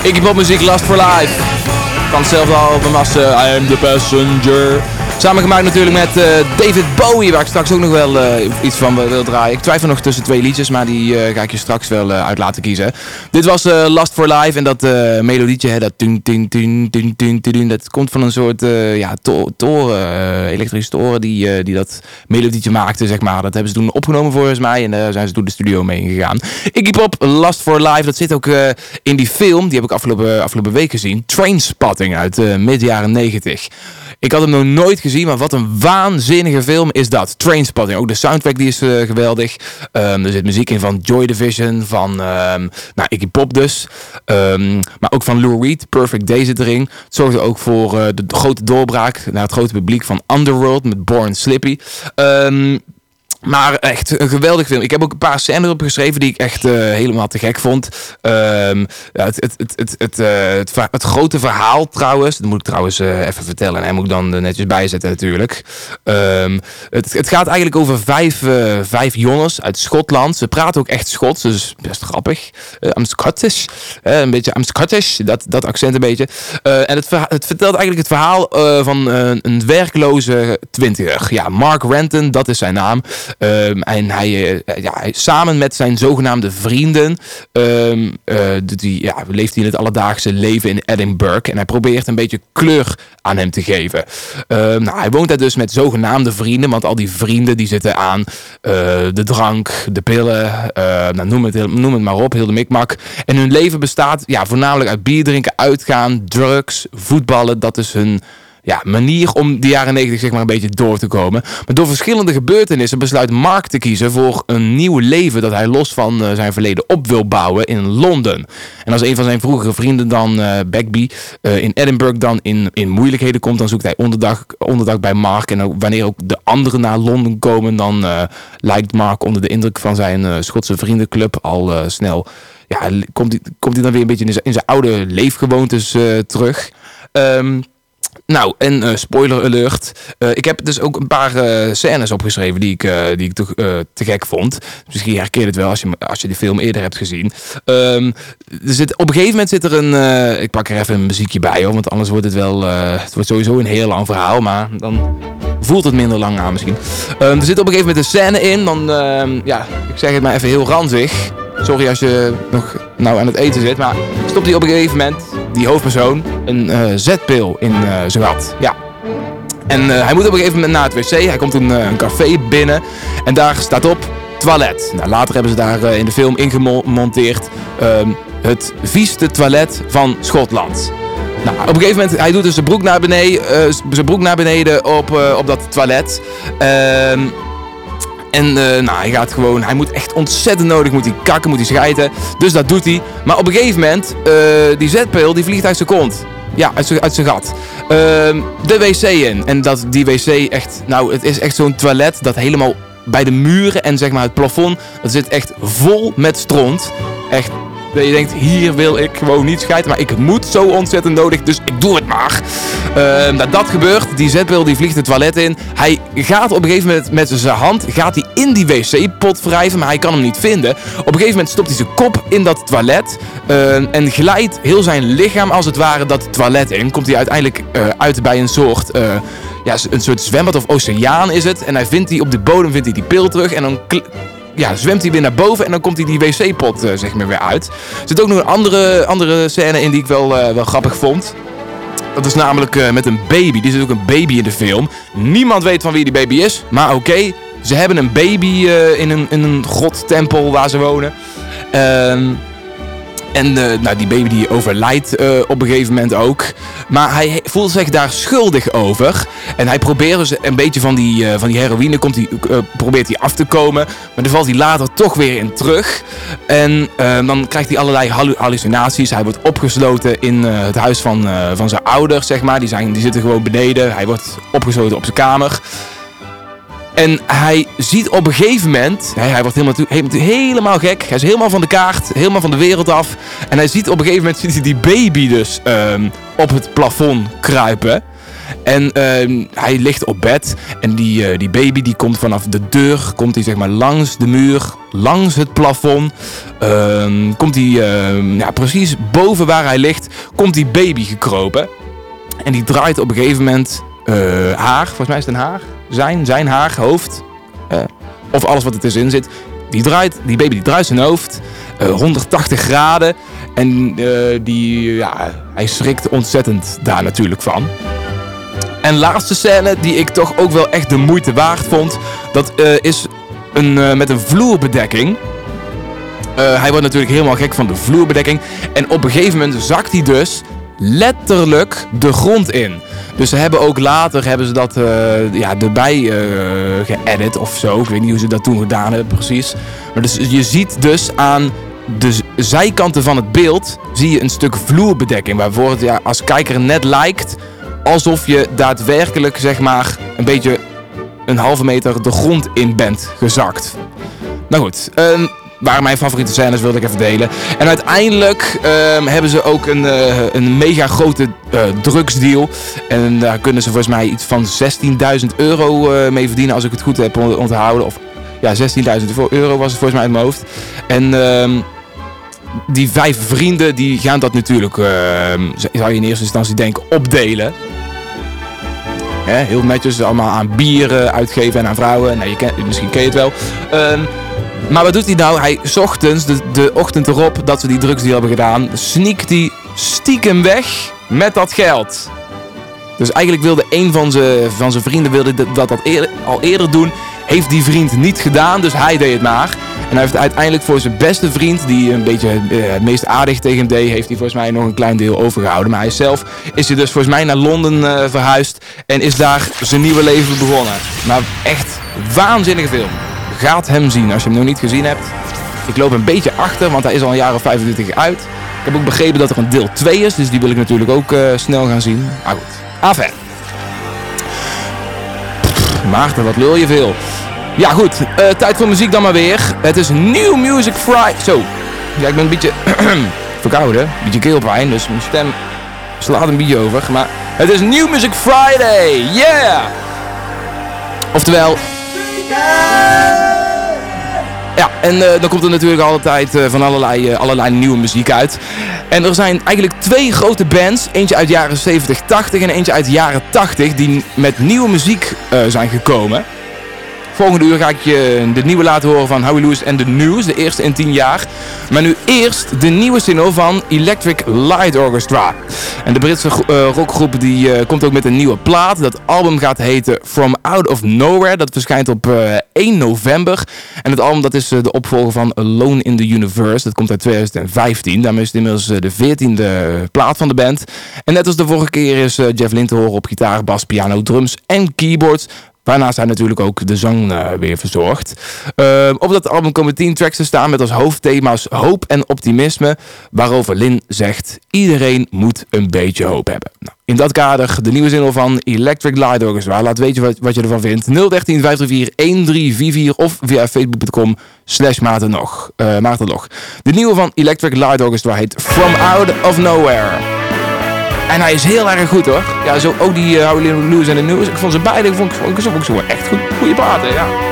life. Iggy Pop muziek Last for Life. Van hetzelfde album als eh, I Am The Passenger. Samengemaakt natuurlijk met eh, David Bowie, waar ik straks ook nog wel eh, iets van wil draaien. Ik twijfel nog tussen twee liedjes, maar die eh, ga ik je straks wel uit laten kiezen. Dit was Last for Life en dat melodietje, hè, dat tun, tun, tun, dat komt van een soort ja, to- toren, elektrische toren die, die dat melodietje maakte, zeg maar. Dat hebben ze toen opgenomen volgens mij en daar zijn ze toen de studio mee gegaan. Pop, Last for Life, dat zit ook in die film, die heb ik afgelopen, afgelopen week gezien. Trainspotting uit eh mid jaren 90. Ik had hem nog nooit gezien, maar wat een waanzinnige film is dat. Trainspotting. Ook de soundtrack die is eh, geweldig. Ehm, er zit muziek in van Joy Division, van ehm, nou, Iggy Pop dus. Ehm, maar ook van Lou Reed, Perfect Day zit erin. Het zorgde ook voor eh, de grote doorbraak naar het grote publiek van Underworld met Born Slippy. Maar echt een geweldig film. Ik heb ook een paar scènes erop geschreven die ik echt eh, helemaal te gek vond. Ehm, ja, het, het, het, het, eh, het, grote verhaal trouwens. Dat moet ik trouwens eh, even vertellen. En hij moet ik dan netjes bijzetten natuurlijk. Ehm, het, het gaat eigenlijk over vijf, vijf jongens uit Schotland. Ze praten ook echt Schots. Dus best grappig. I'm Scottish. Een beetje I'm Scottish. Dat, dat accent een beetje. En het, het vertelt eigenlijk het verhaal van een werkloze twintiger. Ja, Mark Renton, dat is zijn naam. Ehm, en hij, eh, ja, samen met zijn zogenaamde vrienden doet hij, ja, leeft hij in het alledaagse leven in Edinburgh. En hij probeert een beetje kleur aan hem te geven. Ehm, nou, hij woont daar dus met zogenaamde vrienden. Want al die vrienden die zitten aan eh, de drank, de pillen, nou, noem, het, noem het maar op, heel de mikmak. En hun leven bestaat ja, voornamelijk uit bier drinken, uitgaan, drugs, voetballen. Dat is hun ja, manier om de jaren 90 zeg maar een beetje door te komen. Maar door verschillende gebeurtenissen besluit Mark te kiezen voor een nieuw leven dat hij los van eh, zijn verleden op wil bouwen in Londen. En als een van zijn vroegere vrienden dan eh Bagby eh, in Edinburgh dan in, in moeilijkheden komt, dan zoekt hij onderdak, onderdak bij Mark. En wanneer ook de anderen naar Londen komen, dan lijkt Mark onder de indruk van zijn Schotse vriendenclub al snel. Ja, komt hij, komt hij dan weer een beetje in zijn, oude leefgewoontes terug. Ehm, nou, en eh, spoiler alert. Eh, ik heb dus ook een paar eh, scènes opgeschreven die ik, die ik toch, eh, te gek vond. Misschien herken je het wel als je, als je de film eerder hebt gezien. Ehm, er zit, op een gegeven moment zit er een... ik pak er even een muziekje bij, hoor, want anders wordt het wel... het wordt sowieso een heel lang verhaal, maar dan voelt het minder lang aan misschien. Ehm, er zit op een gegeven moment een scène in, dan... ehm, ja, ik zeg het maar even heel ranzig. Sorry als je nog nou aan het eten zit, maar stopt hij op een gegeven moment, die hoofdpersoon, een eh, zetpil in eh, zijn gat. Ja. En eh, hij moet op een gegeven moment naar het wc. Hij komt een, een café binnen en daar staat op toilet. Nou, later hebben ze daar in de film ingemonteerd ehm, het vieste toilet van Schotland. Nou, op een gegeven moment, hij doet dus zijn broek naar beneden, eh, zijn broek naar beneden op, eh, op dat toilet. Ehm en eh, nou, hij gaat gewoon, hij moet echt ontzettend nodig, moet hij kakken, moet hij schijten. Dus dat doet hij. Maar op een gegeven moment, eh, die zetpil, die vliegt uit zijn kont. Ja, uit zijn, uit zijn gat. Ehm, de wc in. En dat die wc echt, nou, het is echt zo'n toilet dat helemaal bij de muren en zeg maar het plafond, dat zit echt vol met stront. Echt, dat je denkt, hier wil ik gewoon niet schijten, maar ik moet zo ontzettend nodig, dus ik doe het maar. Ehm, nou, dat gebeurt, die zetpil die vliegt het toilet in. Hij gaat op een gegeven moment met zijn hand, gaat hij in die wc-pot wrijven, maar hij kan hem niet vinden. Op een gegeven moment stopt hij zijn kop in dat toilet ehm, en glijdt heel zijn lichaam als het ware dat toilet in. Komt hij uiteindelijk eh, uit bij een soort... eh, ja, een soort zwembad of oceaan is het. En hij vindt die op de bodem vindt hij die pil terug. En dan ja, zwemt hij weer naar boven en dan komt hij die wc-pot eh, zeg maar weer uit. Er zit ook nog een andere, andere scène in die ik wel, eh, wel grappig vond. Dat is namelijk eh, met een baby. Er zit ook een baby in de film. Niemand weet van wie die baby is. Maar oké, Ze hebben een baby in, een, in een godtempel waar ze wonen. Ehm, en eh, nou, die baby die overlijdt eh, op een gegeven moment ook. Maar hij voelt zich daar schuldig over. En hij probeert dus een beetje van die, eh, van die heroïne komt hij, probeert hij af te komen. Maar daar valt hij later toch weer in terug. En dan krijgt hij allerlei hallu- hallucinaties. Hij wordt opgesloten in het huis van, van zijn ouders, zeg maar. Die, zijn, die zitten gewoon beneden. Hij wordt opgesloten op zijn kamer. En hij ziet op een gegeven moment, hij wordt helemaal, helemaal, helemaal gek. Hij is helemaal van de kaart, helemaal van de wereld af. En hij ziet op een gegeven moment ziet hij die baby dus ehm, op het plafond kruipen. En ehm, hij ligt op bed en die, eh, die baby die komt vanaf de deur, komt hij zeg maar langs de muur, langs het plafond. Ehm, komt hij ja, precies boven waar hij ligt, komt die baby gekropen. En die draait op een gegeven moment eh, haar, volgens mij is het een haar, zijn, zijn haar, hoofd, eh, of alles wat er tussenin zit. Die, draait, die baby die draait zijn hoofd, eh, 180 graden. En eh, die, ja, hij schrikt ontzettend daar natuurlijk van. En laatste scène die ik toch ook wel echt de moeite waard vond, dat eh, is een, eh, met een vloerbedekking. Eh, hij wordt natuurlijk helemaal gek van de vloerbedekking. En op een gegeven moment zakt hij dus letterlijk de grond in. Dus ze hebben ook later hebben ze dat eh, ja, erbij eh geëdit of zo. Ik weet niet hoe ze dat toen gedaan hebben precies. Maar dus, je ziet dus aan de zijkanten van het beeld zie je een stuk vloerbedekking. Waarvoor het ja, als kijker net lijkt alsof je daadwerkelijk zeg maar een beetje een halve meter de grond in bent gezakt. Nou goed, ehm, waren mijn favoriete scènes, wilde ik even delen. En uiteindelijk ehm, hebben ze ook een, eh, een mega grote eh, drugsdeal. En daar kunnen ze volgens mij iets van 16.000 euro eh, mee verdienen, als ik het goed heb on- onthouden. Of ja, 16.000 euro was het volgens mij uit mijn hoofd. En ehm, die vijf vrienden die gaan dat natuurlijk, ehm, zou je in eerste instantie denken, opdelen. Heel netjes, allemaal aan bier eh, uitgeven en aan vrouwen. Nou, je ken, misschien ken je het wel. Maar wat doet hij nou? Hij, ochtends, de, de ochtend erop dat ze die drugsdeal hebben gedaan, sneakt hij stiekem weg met dat geld. Dus eigenlijk wilde een van zijn van vrienden wilde dat dat, al eerder doen. Heeft die vriend niet gedaan, dus hij deed het maar. En hij heeft uiteindelijk voor zijn beste vriend, die een beetje eh, het meest aardig tegen hem deed, heeft hij volgens mij nog een klein deel overgehouden. Maar hij zelf is hij dus volgens mij naar Londen eh, verhuisd en is daar zijn nieuwe leven begonnen. Maar echt waanzinnige film. Gaat hem zien als je hem nog niet gezien hebt. Ik loop een beetje achter, want hij is al een jaar of 25 uit. Ik heb ook begrepen dat er een deel 2 is, dus die wil ik natuurlijk ook eh, snel gaan zien. Maar goed, afijn. Maarten, wat lul je veel. Ja goed, eh, tijd voor muziek dan maar weer. Het is New Music Friday. Zo, ja ik ben een beetje verkouden, een beetje keelpijn, dus mijn stem slaat een beetje over. Maar het is New Music Friday, yeah! Oftewel... Ja, en eh, dan komt er natuurlijk altijd eh, van allerlei, eh, allerlei nieuwe muziek uit. En er zijn eigenlijk twee grote bands. Eentje uit jaren 70, 80 en eentje uit jaren 80 die met nieuwe muziek zijn gekomen. Volgende uur ga ik je de nieuwe laten horen van Howie Lewis en The News, de eerste in 10 jaar. Maar nu eerst de nieuwe single van Electric Light Orchestra. En de Britse eh, rockgroep die eh, komt ook met een nieuwe plaat. Dat album gaat heten From Out of Nowhere. Dat verschijnt op eh, 1 november. En het album dat is eh, de opvolger van Alone in the Universe. Dat komt uit 2015. Daarmee is het inmiddels eh, de 14e plaat van de band. En net als de vorige keer is eh, Jeff Lynne te horen op gitaar, bas, piano, drums en keyboards. Waarnaast hij natuurlijk ook de zang eh, weer verzorgt. Eh, op dat album komen 10 tracks te staan met als hoofdthema's hoop en optimisme. Waarover Lin zegt: iedereen moet een beetje hoop hebben. Nou, in dat kader de nieuwe single van Electric Light Orchestra. Laat weten wat, wat je ervan vindt. 013 534 1344 of via facebook.com slash Maarten nog. eh. De nieuwe van Electric Light Orchestra heet From Out of Nowhere. En hij is heel erg goed hoor. Ja, zo ook die uh, Howie Lewis en de News. Ik vond ze beide, vond, vond, vond ook echt goed, goede platen, ja.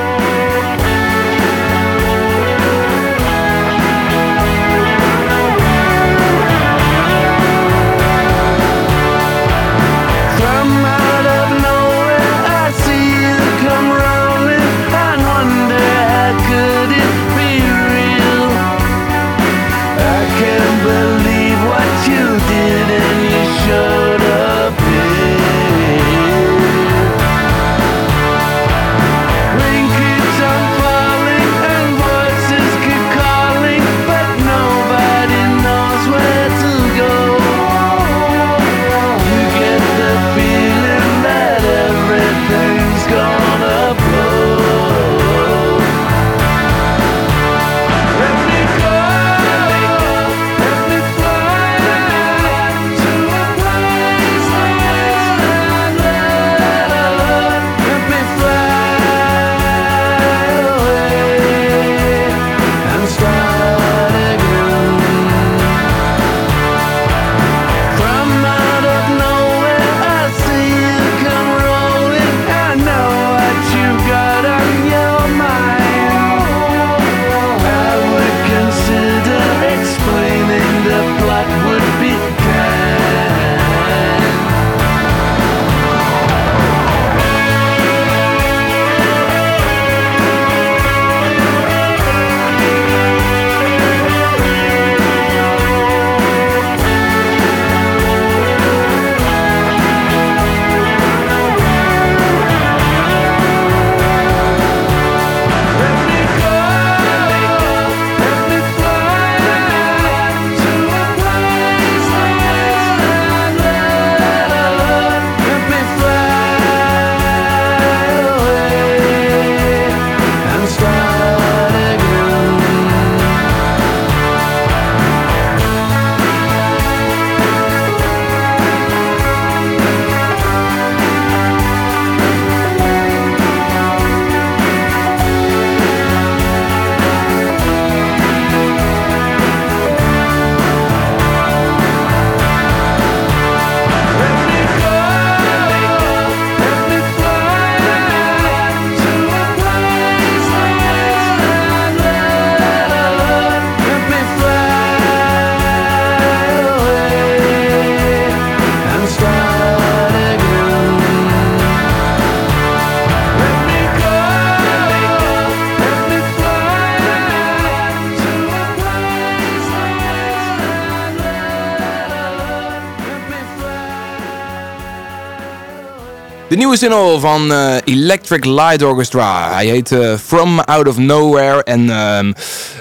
Nieuwe single van eh, Electric Light Orchestra. Hij heet eh, From Out of Nowhere. En ehm,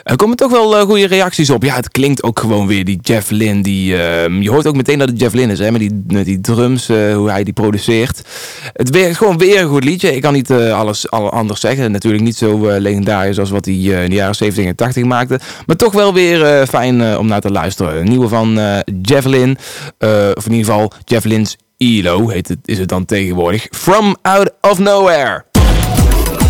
er komen toch wel eh, goede reacties op. Ja, het klinkt ook gewoon weer die Jeff Lynne. Die, ehm, je hoort ook meteen dat het Jeff Lynne is. Hè, met, die, met die drums, hoe hij die produceert. Het werkt gewoon weer een goed liedje. Ik kan niet alles al anders zeggen. Natuurlijk niet zo legendarisch als wat hij in de jaren 70 en 80 maakte. Maar toch wel weer fijn om naar te luisteren. Een nieuwe van Jeff Lynne. of in ieder geval Jeff Lynne's ELO heet het, is het dan tegenwoordig. From Out of Nowhere.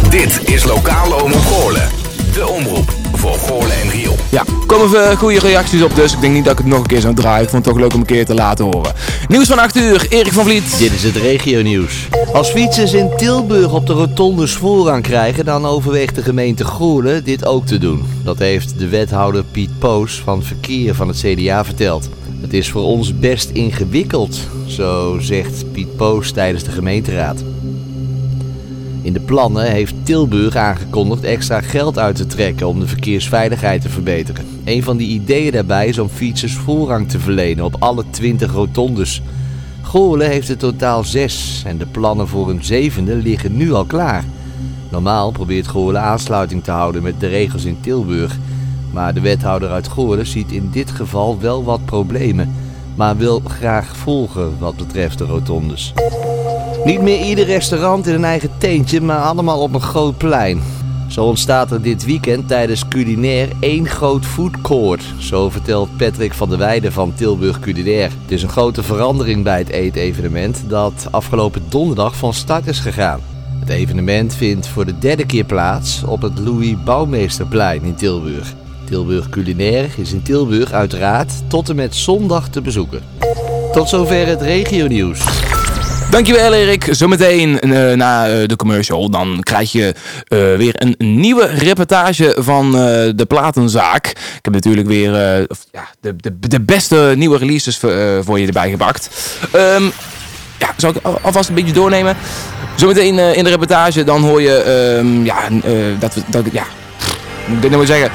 Dit is Lokale Omroep Goorlen. De omroep voor Goorlen en Riel. Ja, komen we goede reacties op dus. Ik denk niet dat ik het nog een keer zou draaien. Ik vond het toch leuk om een keer te laten horen. Nieuws van 8 uur, Erik van Vliet. Dit is het regionieuws. Als fietsers in Tilburg op de rotondes voorrang krijgen, dan overweegt de gemeente Goorlen dit ook te doen. Dat heeft de wethouder Piet Poos van Verkeer van het CDA verteld. Het is voor ons best ingewikkeld, zo zegt Piet Poos tijdens de gemeenteraad. In de plannen heeft Tilburg aangekondigd extra geld uit te trekken om de verkeersveiligheid te verbeteren. Een van die ideeën daarbij is om fietsers voorrang te verlenen op alle 20 rotondes. Goorlen heeft er totaal 6 en de plannen voor een zevende liggen nu al klaar. Normaal probeert Goorlen aansluiting te houden met de regels in Tilburg. Maar de wethouder uit Goorlen ziet in dit geval wel wat problemen. Maar wil graag volgen wat betreft de rotondes. Niet meer ieder restaurant in een eigen teentje, maar allemaal op een groot plein. Zo ontstaat er dit weekend tijdens Culinair één groot foodcourt. Zo vertelt Patrick van der Weijden van Tilburg Culinair. Het is een grote verandering bij het eetevenement dat afgelopen donderdag van start is gegaan. Het evenement vindt voor de derde keer plaats op het Louis Bouwmeesterplein in Tilburg. Tilburg Culinair is in Tilburg uiteraard tot en met zondag te bezoeken. Tot zover het regionieuws. Dankjewel Erik. Zometeen eh, na eh, de commercial dan krijg je eh, weer een nieuwe reportage van de platenzaak. Ik heb natuurlijk weer ja, de, de, de beste nieuwe releases voor, je erbij gepakt. Ehm, ja, zal ik al- alvast een beetje doornemen? Zometeen in de reportage dan hoor je ehm, ja, dat we dat, ja, moet ik maar zeggen?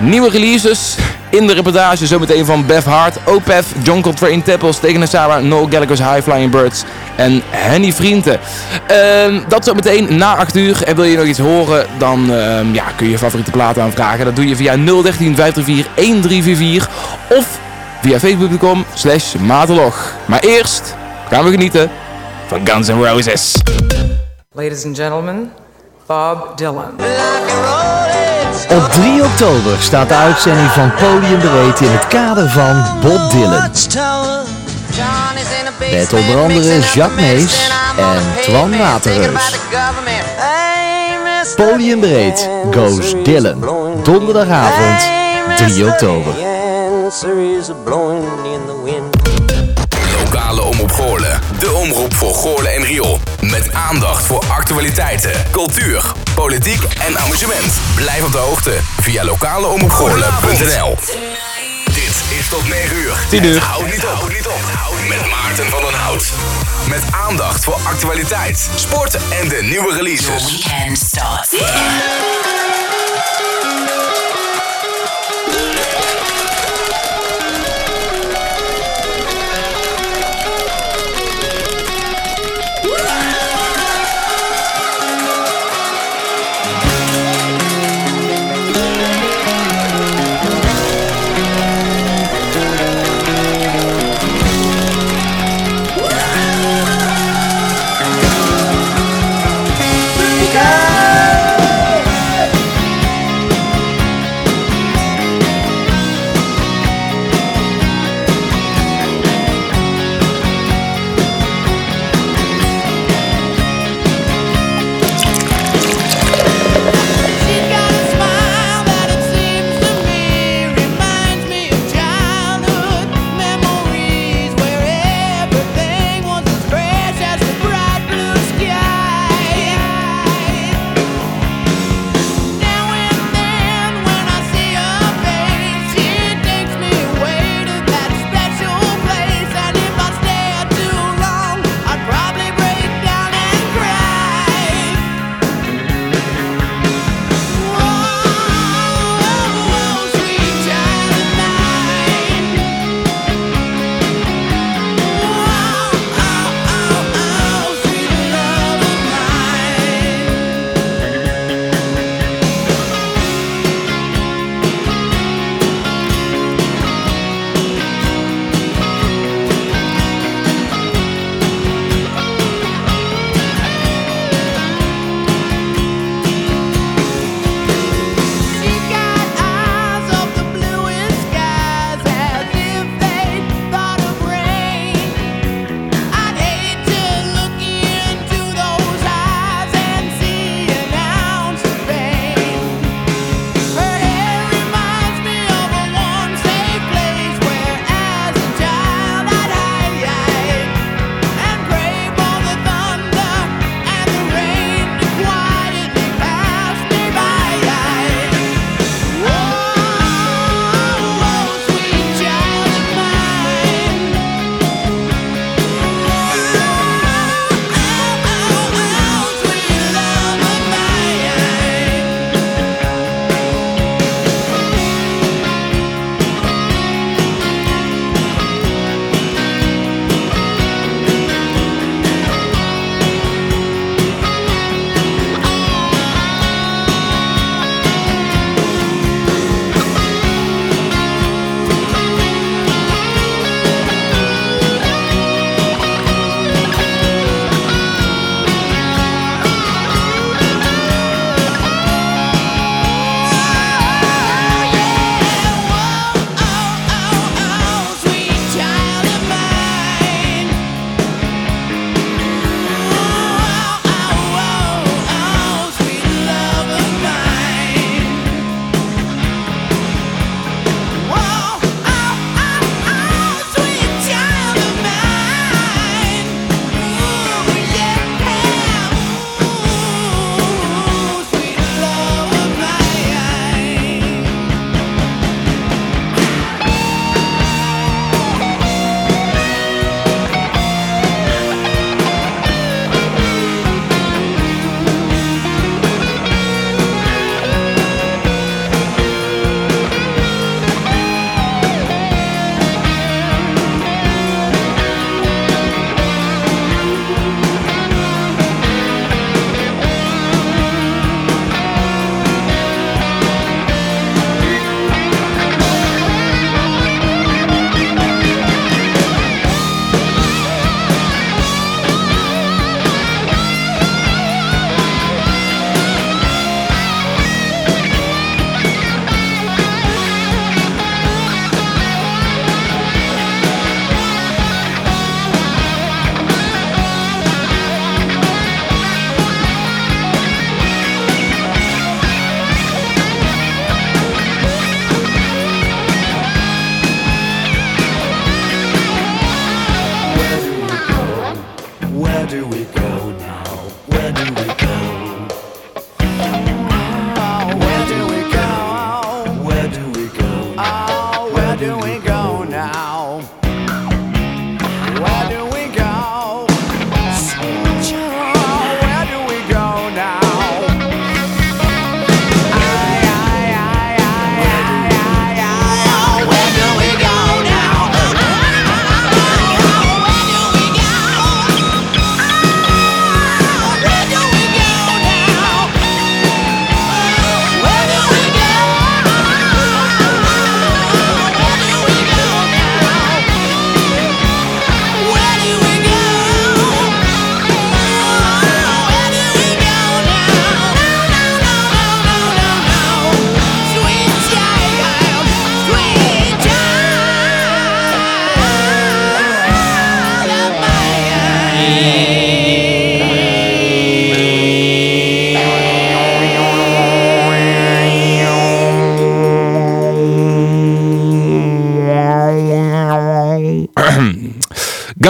Nieuwe releases in de reportage zometeen van Bev Hart, Opeth, John Coltrane, Tappels, Tegen Sarah, Noel Gallagher's High Flying Birds en Henny Vrienden. Ehm, dat zometeen na 8 uur. En wil je nog iets horen, dan ehm, ja, kun je je favoriete plaat aanvragen. Dat doe je via 013 534 1344 of via facebook.com slash matelog. Maar eerst gaan we genieten van Guns N' Roses. Ladies and gentlemen, Bob Dylan. Op 3 oktober staat de uitzending van Podium Breed in het kader van Bob Dylan. Met onder andere Jacques Mees en Twan Waterreus. Podium Breed Goes Dylan. Donderdagavond 3 oktober. Lokale Omroep Goorlen. De omroep voor Goorlen en Riool. Met aandacht voor actualiteiten, cultuur, politiek en amusement. Blijf op de hoogte via lokaleomroepgoorlen.nl Dit is tot 9 uur. 10 uur. Houd niet op. niet op. Met Maarten van den Hout. Met aandacht voor actualiteit, sport en de nieuwe releases. Weekend starts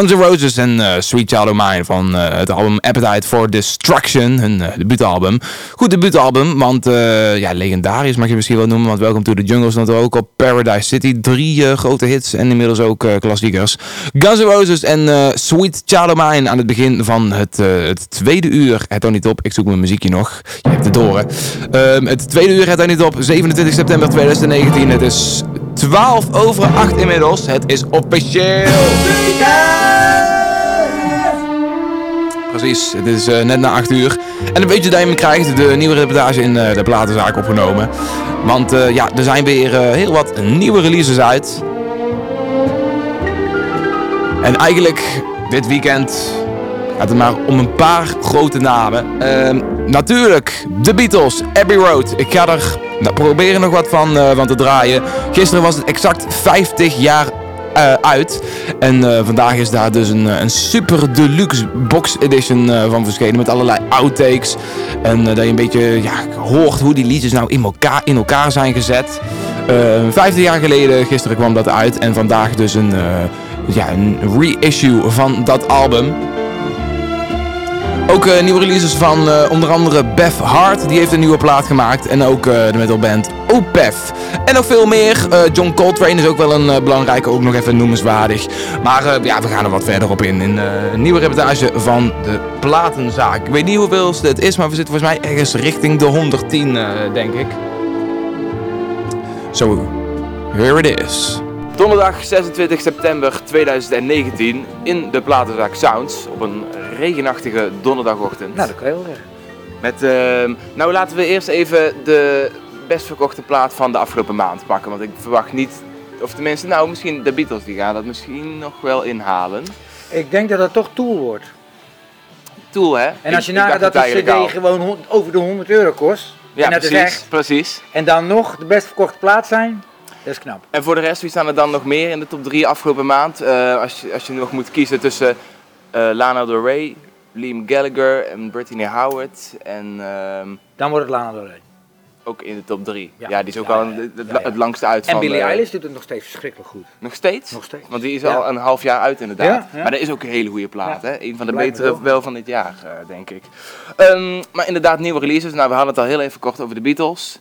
Guns N' Roses en eh, Sweet Child of Mine van eh, het album Appetite for Destruction, hun eh, debuutalbum. Goed debuutalbum, want ja, legendarisch mag je misschien wel noemen, want Welcome to the Jungle stond er ook op Paradise City. Drie grote hits en inmiddels ook klassiekers. Guns N' Roses en Sweet Child of Mine aan het begin van het, het tweede uur. Het dan niet op, ik zoek mijn muziekje nog. Je hebt het door hè. Ehm, het tweede uur het dan niet op, 27 september 2019. Het is 12 over 8 inmiddels. Het is officieel. Precies, het is eh, net na 8 uur. En dan weet je dat krijgt, de nieuwe reportage in eh, de platenzaak opgenomen. Want eh, ja, er zijn weer heel wat nieuwe releases uit. En eigenlijk dit weekend gaat het maar om een paar grote namen. Ehm, natuurlijk, de Beatles, Abbey Road. Ik ga er nou, proberen nog wat van, eh, van te draaien. Gisteren was het exact 50 jaar eh, uit. En eh, vandaag is daar dus een, een super deluxe box edition van verschenen. Met allerlei outtakes. En dat je een beetje ja, hoort hoe die liedjes nou in elkaar, in elkaar zijn gezet. 50 jaar geleden, gisteren kwam dat uit. En vandaag dus een, ja, een reissue van dat album. Ook eh, nieuwe releases van eh, onder andere Beth Hart. Die heeft een nieuwe plaat gemaakt. En ook eh, de metalband Opeth. En nog veel meer. John Coltrane is ook wel een belangrijke. Ook nog even noemenswaardig. Maar ja, we gaan er wat verder op in. In een nieuwe reportage van de platenzaak. Ik weet niet hoeveel het is. Maar we zitten volgens mij ergens richting de 110 eh, denk ik. Zo, here it is. Donderdag 26 september 2019 in de platenzaak Sounds op een regenachtige donderdagochtend. Nou, dat kan je wel zeggen. Met, ehm, nou, laten we eerst even de best verkochte plaat van de afgelopen maand pakken. Want ik verwacht niet, of tenminste, nou, misschien de Beatles die gaan dat misschien nog wel inhalen. Ik denk dat het toch Tool wordt. Tool, hè? En als je Ik- nagaat dat de CD al. gewoon over de 100 euro kost. Ja, dat is precies, echt. precies. En dan nog de best verkochte plaat zijn. Dat is knap. En voor de rest, wie staan er dan nog meer in de top 3 afgelopen maand? Eh, als, je, als je nog moet kiezen tussen eh, Lana Del Rey, Liam Gallagher en Brittany Howard. En ehm, Dan wordt het Lana Del Rey. ook in de top 3. Ja, Ja. die is ook Ja, al ja, het, ja, langste uit En van... Billie eh, Eilish doet het nog steeds verschrikkelijk goed. Nog steeds? Nog steeds. Want die is Ja. al een half jaar uit inderdaad. Ja, ja. Maar dat is ook een hele goede plaat. Ja. Hè? Een van de betere wel. van dit jaar, eh, denk ik. Ehm, maar inderdaad, nieuwe releases. Nou, we hadden het al heel even kort over de Beatles.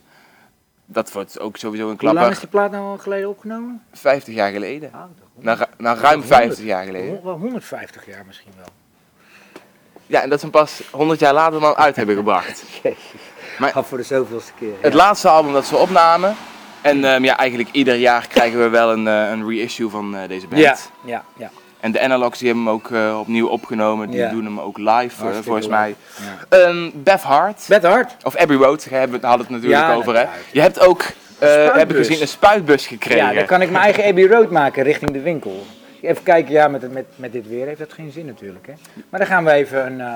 Dat wordt ook sowieso een Hoe lang klapper. is die plaat nou al geleden opgenomen? 50 jaar geleden. Ah, ru- na ruim 50 jaar geleden. Wel 150 jaar misschien wel. Ja, en dat ze hem pas 100 jaar later dan uit hebben gebracht. Maar- Al voor de zoveelste keer. Het laatste album dat ze opnamen. En ehm, ja, eigenlijk ieder jaar krijgen we wel een, eh, een reissue van eh, deze band. Ja, ja, ja. En de Analogs die hebben hem ook eh, opnieuw opgenomen. Die Ja. doen hem ook live, eh, volgens mij. Ja. Ehm Beth Hart. Beth Hart. Of Abbey Road, we hebben het, hadden het natuurlijk Ja, over. Hè. Je hebt ook, eh, heb ik gezien, een spuitbus gekregen. Ja, dan kan ik mijn eigen Abbey Road maken richting de winkel. Even kijken, ja, met, het- met, met dit weer heeft dat geen zin natuurlijk. Hè. Maar dan gaan we even een, eh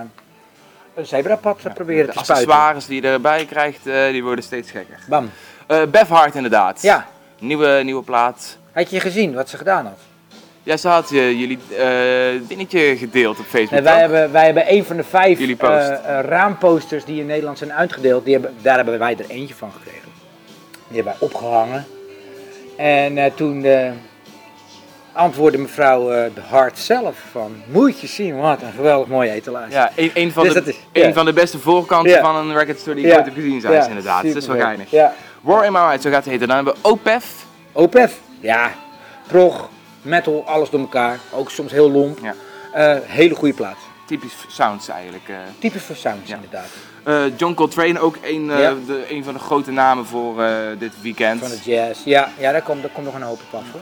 een zebrapad proberen de te spuiten. accessoires die je erbij krijgt, eh, die worden steeds gekker. Bam. Eh Beth Hart inderdaad. Ja, Nieuwe, nieuwe plaat. had je gezien wat ze gedaan had? Ja, ze had jullie eh, dingetje gedeeld op Facebook. Nee, wij, hebben, wij hebben een van de vijf eh, eh, raamposters die in Nederland zijn uitgedeeld. Die hebben, daar hebben wij er eentje van gekregen. Die hebben wij opgehangen. En toen antwoordde mevrouw de Hart zelf van... Moet je zien, wat een geweldig mooie etalage. Ja, een, een, van Dus de, is- een ja. van de beste voorkanten Ja. van een record store die ik ooit heb gezien, ze inderdaad. Dat is wel geinig. Ja. War in My Mind, zo gaat het heten. Dan hebben we Opeth. Opeth. Ja, prog, metal, alles door elkaar. Ook soms heel lomp. Ja. Eh, hele goede plaat. Typisch sounds eigenlijk. eh. Typisch voor sounds Ja. inderdaad. Eh, John Coltrane, ook een, eh, Ja. de, een van de grote namen voor eh, dit weekend. Van de jazz. Ja, ja daar, komt, daar komt nog een hoop op af hoor.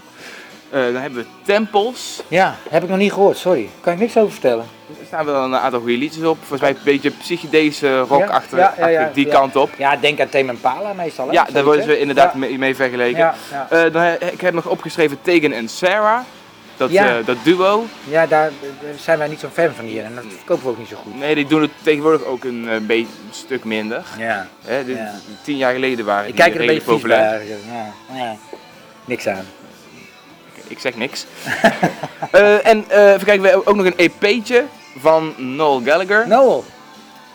Eh, dan hebben we Tempels. Ja, heb ik nog niet gehoord, sorry. Kan ik niks over vertellen. Er staan wel een aantal goede liedjes op. Volgens mij een beetje psychedelische rock Ja, achter, ja, ja, ja, achter die ja. kant op. Ja, denk aan Tame Impala meestal. Hè? Ja, daar worden ze inderdaad mee, mee vergeleken. Eh, dan, ik heb nog opgeschreven Tegan en Sarah. Dat, eh, dat duo. Ja, daar zijn wij niet zo'n fan van hier en dat verkopen we ook niet zo goed. Nee, die doen het tegenwoordig ook een, beetje een stuk minder. Ja. Hè, dit-. Tien jaar geleden waren Ik die kijk er een beetje bij populair. Ja, ja. Niks aan. Ik zeg niks. Eh, en even kijken, we hebben ook nog een EP'tje van Noel Gallagher. Noel.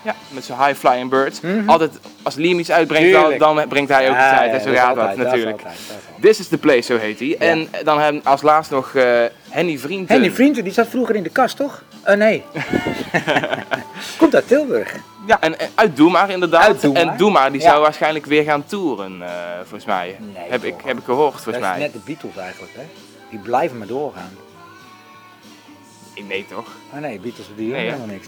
Ja, met zijn High Flying Birds. Mhm. Altijd als Liam iets uitbrengt, dan, brengt hij ook iets uit. ja, zo dat gaat dat dat is natuurlijk. altijd, dat is. This is the place, zo heet hij. En dan hebben we als laatst nog eh Henny Vrienden. Henny Vrienden, die zat vroeger in de kast, toch? Oh nee. Komt uit Tilburg. Ja, en, en uit Doe Maar inderdaad. Uit. En Doe Maar, die Ja. zou waarschijnlijk weer gaan toeren, volgens mij. Nee, heb, ik, heb ik gehoord, Dat volgens is mij. net de Beatles eigenlijk, hè? Die blijven maar doorgaan. Nee, toch? Oh nee, Beatles die doen Nee, helemaal niks.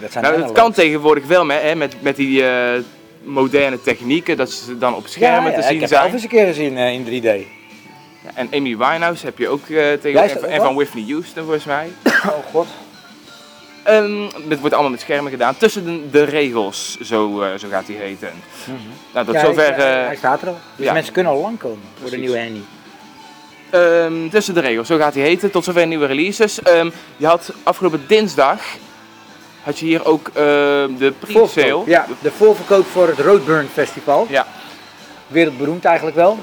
Dat zijn Nou, dat kan tegenwoordig wel met, hè, met, met die eh, moderne technieken, dat ze dan op schermen ja, ja, te zien ik heb zijn. Elvis een keer gezien eh, in 3D. Ja, en Amy Winehouse heb je ook Jij tegenwoordig. En, van? Whitney Houston volgens mij. Oh god. Ehm, het wordt allemaal met schermen gedaan. Tussen de, de regels, zo, zo gaat die heten. Nou, tot zover. hij, hij staat er al. Dus mensen kunnen al lang komen voor de nieuwe Henny. Ehm, tussen de regels, zo gaat hij heten. Tot zover nieuwe releases. Ehm, je had afgelopen dinsdag. Had je hier ook ehm, de pre-sale. Ja, de voorverkoop voor het Roadburn Festival. Ja. Wereldberoemd eigenlijk wel.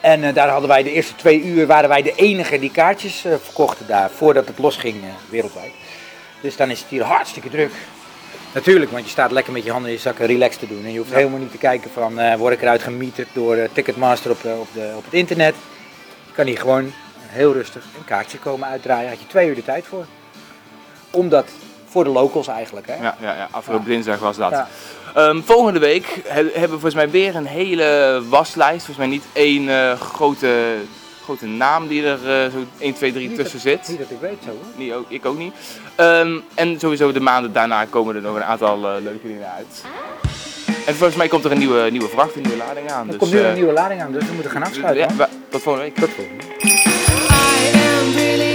En eh, daar hadden wij de eerste twee uur, waren wij de enige die kaartjes eh, verkochten daar, voordat het losging eh, wereldwijd. Dus dan is het hier hartstikke druk. Natuurlijk, want je staat lekker met je handen in je zakken relaxed te doen. En je hoeft Ja. helemaal niet te kijken van, word ik eruit gemieterd door Ticketmaster op, op, de, op het internet. Kan hier gewoon heel rustig een kaartje komen uitdraaien. Had je twee uur de tijd voor. Omdat, voor de locals eigenlijk. Hè? Ja, ja, ja, afgelopen dinsdag was dat. Ja. Ehm, volgende week he- hebben we volgens mij weer een hele waslijst. Volgens mij niet één eh, grote, grote naam die er eh, zo 1, 2, 3 Niet tussen dat- zit. Niet dat ik weet zo hoor. Niet ook, ik ook niet. Ehm, en sowieso de maanden daarna komen er nog een aantal eh, leuke dingen uit. En volgens mij komt er een nieuwe, nieuwe vracht, een nieuwe lading aan. Er dus, komt nu eh, een nieuwe lading aan, dus we moeten gaan afsluiten. Ja, tot volgende week. Tot volgende week.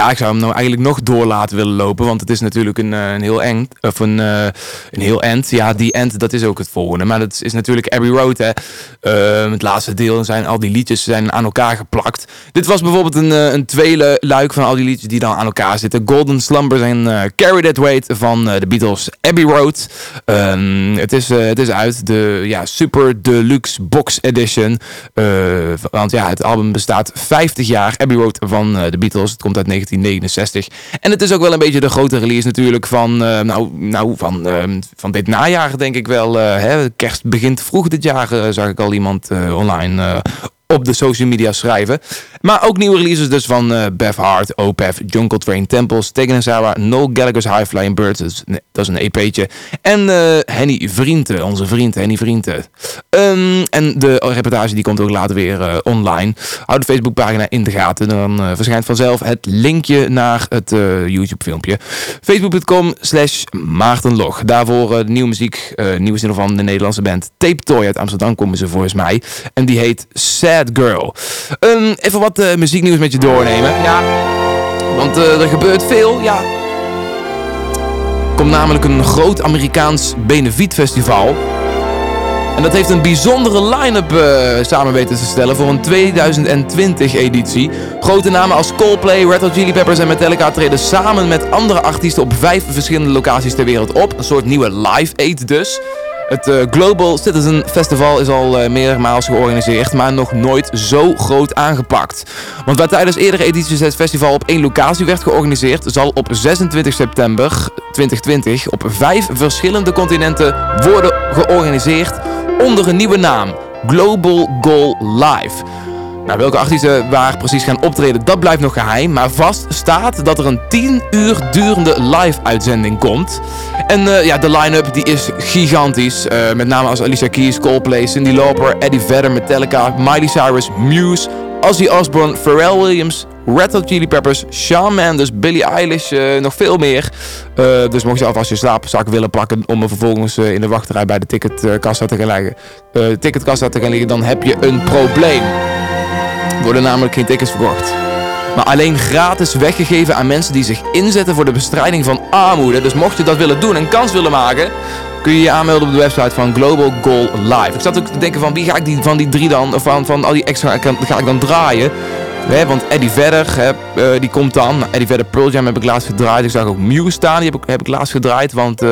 Ja, ik zou hem nou eigenlijk nog door laten willen lopen. Want het is natuurlijk een, eh, een heel end. Of een, eh, een heel end. Ja, die end, dat is ook het volgende. Maar dat is natuurlijk Abbey Road, hè. Ehm, het laatste deel zijn al die liedjes zijn aan elkaar geplakt. Dit was bijvoorbeeld een, eh, een tweede luik van al die liedjes die dan aan elkaar zitten. Golden Slumbers en Carry That Weight van de Beatles. Abbey Road. Ehm, het, is, het is uit. De ja, Super Deluxe Box Edition. Want ja, het album bestaat 50 jaar. Abbey Road van de Beatles. Het komt uit 1969. En het is ook wel een beetje de grote release natuurlijk van, eh, nou, nou, van, ehm, van dit najaar denk ik wel. eh, hè. Kerst begint vroeg dit jaar, eh, zag ik al iemand eh, online eh, op de social media schrijven. Maar ook nieuwe releases dus van eh Bev Hart, Opeth, John Coltrane, Temples, Tegan en Sarah, Noel Gallagher's High Flying Birds, dat is, een EP'tje. En eh, Henny Vrienden, onze vriend Henny Vrienden. Ehm, en de reportage die komt ook later weer eh, online. Houd de Facebookpagina in de gaten. Dan verschijnt vanzelf het linkje naar het YouTube filmpje. Facebook.com slash Maartenlog. Daarvoor nieuwe muziek, nieuwe zin van de Nederlandse band Tape Toy uit Amsterdam komen ze volgens mij. En die heet Girl. Ehm, even wat eh, muzieknieuws met je doornemen. Ja, want eh, er gebeurt veel. Ja, er komt namelijk een groot Amerikaans benefietfestival. En dat heeft een bijzondere line-up eh, samen weten te stellen voor een 2020 editie. Grote namen als Coldplay, Red Hot Chili Peppers en Metallica treden samen met andere artiesten op vijf verschillende locaties ter wereld op. Een soort nieuwe Live Aid dus. Het eh, Global Citizen Festival is al eh, meermaals georganiseerd, maar nog nooit zo groot aangepakt. Want waar tijdens eerdere edities het festival op één locatie werd georganiseerd, zal op 26 september 2020 op vijf verschillende continenten worden georganiseerd onder een nieuwe naam: Global Goal Live. Nou, welke artiesten waar precies gaan optreden, dat blijft nog geheim. Maar vast staat dat er een 10 uur durende live-uitzending komt. En eh, ja, de line-up die is gigantisch. Eh, met name als Alicia Keys, Coldplay, Cyndi Lauper, Eddie Vedder, Metallica, Miley Cyrus, Muse, Ozzy Osbourne, Pharrell Williams, Red Hot Chili Peppers, Shawn Mendes, Billie Eilish, eh, nog veel meer. Dus mocht je alvast je slaapzak willen pakken om er vervolgens in de wachtrij bij de ticketkassa te gaan liggen, ticketkassa te gaan liggen, dan heb je een probleem. Worden namelijk geen tickets verkocht. Maar alleen gratis weggegeven aan mensen die zich inzetten voor de bestrijding van armoede. Dus mocht je dat willen doen en kans willen maken, kun je je aanmelden op de website van Global Goal Live. Ik zat ook te denken van wie ga ik die, van die drie dan, of van, van al die extra ga, ik dan draaien. Want Eddie Vedder, eh, die komt dan. Eddie Vedder Pearl Jam heb ik laatst gedraaid. Ik zag ook Muse staan, die heb ik, heb ik laatst gedraaid. Want eh,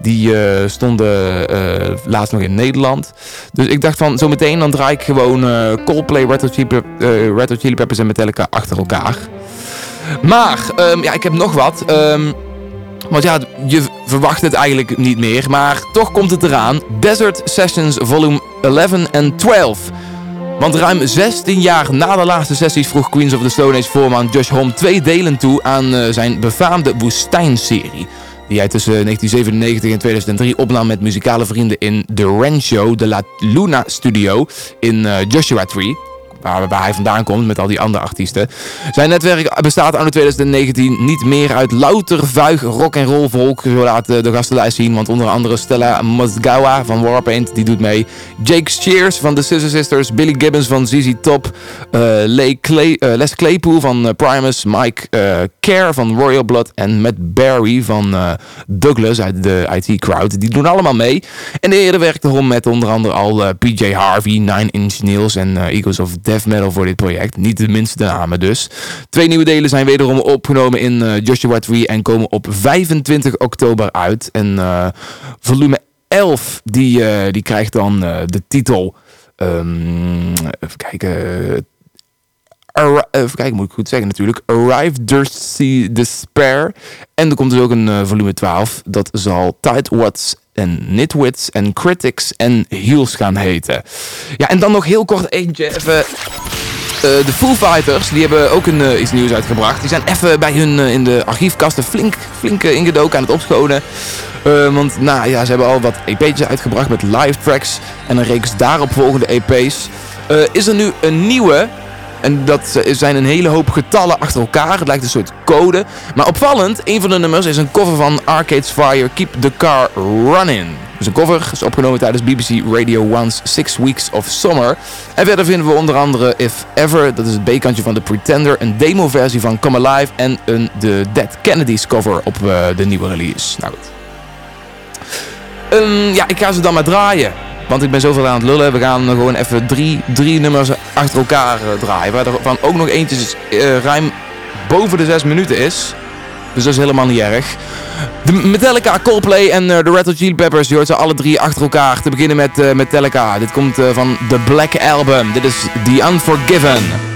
die eh, stonden eh, laatst nog in Nederland. Dus ik dacht van, zometeen dan draai ik gewoon eh, Coldplay, Red Hot, Chili, Red Chili Peppers en Metallica achter elkaar. Maar, ehm, ja, ik heb nog wat. Ehm, want ja, je verwacht het eigenlijk niet meer. Maar toch komt het eraan. Desert Sessions volume 11 en 12. Want ruim 16 jaar na de laatste sessies vroeg Queens of the Stone Age voorman Josh Homme twee delen toe aan zijn befaamde Woestijnserie. Die hij tussen 1997 en 2003 opnam met muzikale vrienden in The Rancho de la Luna Studio in eh, Joshua Tree. Waar, hij vandaan komt met al die andere artiesten. Zijn netwerk bestaat anno 2019 niet meer uit louter vuig rock en roll volk. Zo laat eh, de gastenlijst zien. Want onder andere Stella Mosgawa van Warpaint, die doet mee. Jake Shears van The Scissor Sisters. Billy Gibbons van ZZ Top. eh, Clay, eh, Les Claypool van eh, Primus. Mike eh Kerr van Royal Blood. En Matt Barry van eh, Douglas uit de IT Crowd. Die doen allemaal mee. En eerder werkte Ron met onder andere al eh, PJ Harvey, Nine Inch Nails en eh, Eagles of Metal voor dit project. Niet de minste namen dus. Twee nieuwe delen zijn wederom opgenomen in eh, Joshua Tree en komen op 25 oktober uit. En eh, volume 11 die, eh, die krijgt dan de titel... ehm, even kijken... Arri- even kijken, moet ik goed zeggen natuurlijk. Arrive Thirsty Despair. En er komt dus ook een eh, volume 12. Dat zal Tightwads en Nitwits en Critics en Heels gaan heten. Ja, en dan nog heel kort eentje. Even eh, de Foo Fighters, die hebben ook een, eh, iets nieuws uitgebracht. Die zijn even bij hun eh, in de archiefkasten flink, flink eh, ingedoken aan het opschonen. Eh, want nou ja, ze hebben al wat EP'tjes uitgebracht met live tracks en een reeks daarop volgende EP's. Eh, is er nu een nieuwe en dat eh, zijn een hele hoop getallen achter elkaar. Het lijkt een soort code. Maar opvallend, een van de nummers is een cover van Arcade's Fire Keep the Car Running. Dus een cover is opgenomen tijdens BBC Radio 1's Six Weeks of Summer. En verder vinden we onder andere If Ever, dat is het B-kantje van The Pretender, een demo-versie van Come Alive en een de Dead Kennedys cover op eh, de nieuwe release. Nou. Ehm, ja, ik ga ze dan maar draaien. Want ik ben zoveel aan het lullen. We gaan gewoon even drie, drie nummers achter elkaar eh, draaien. Waarvan ook nog eentje eh, ruim boven de zes minuten is. Dus dat is helemaal niet erg. De Metallica, Coldplay en eh, de Red Hot Chili Peppers. Je hoort ze alle drie achter elkaar. Te beginnen met Metallica. Dit komt van The Black Album. Dit is The Unforgiven.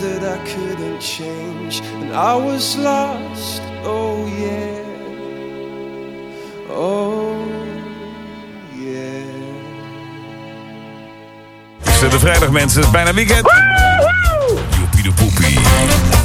That I couldn't change, and I was lost. Oh yeah, oh yeah. Het is de vrijdag mensen, het is bijna weekend. Joepie de poepie.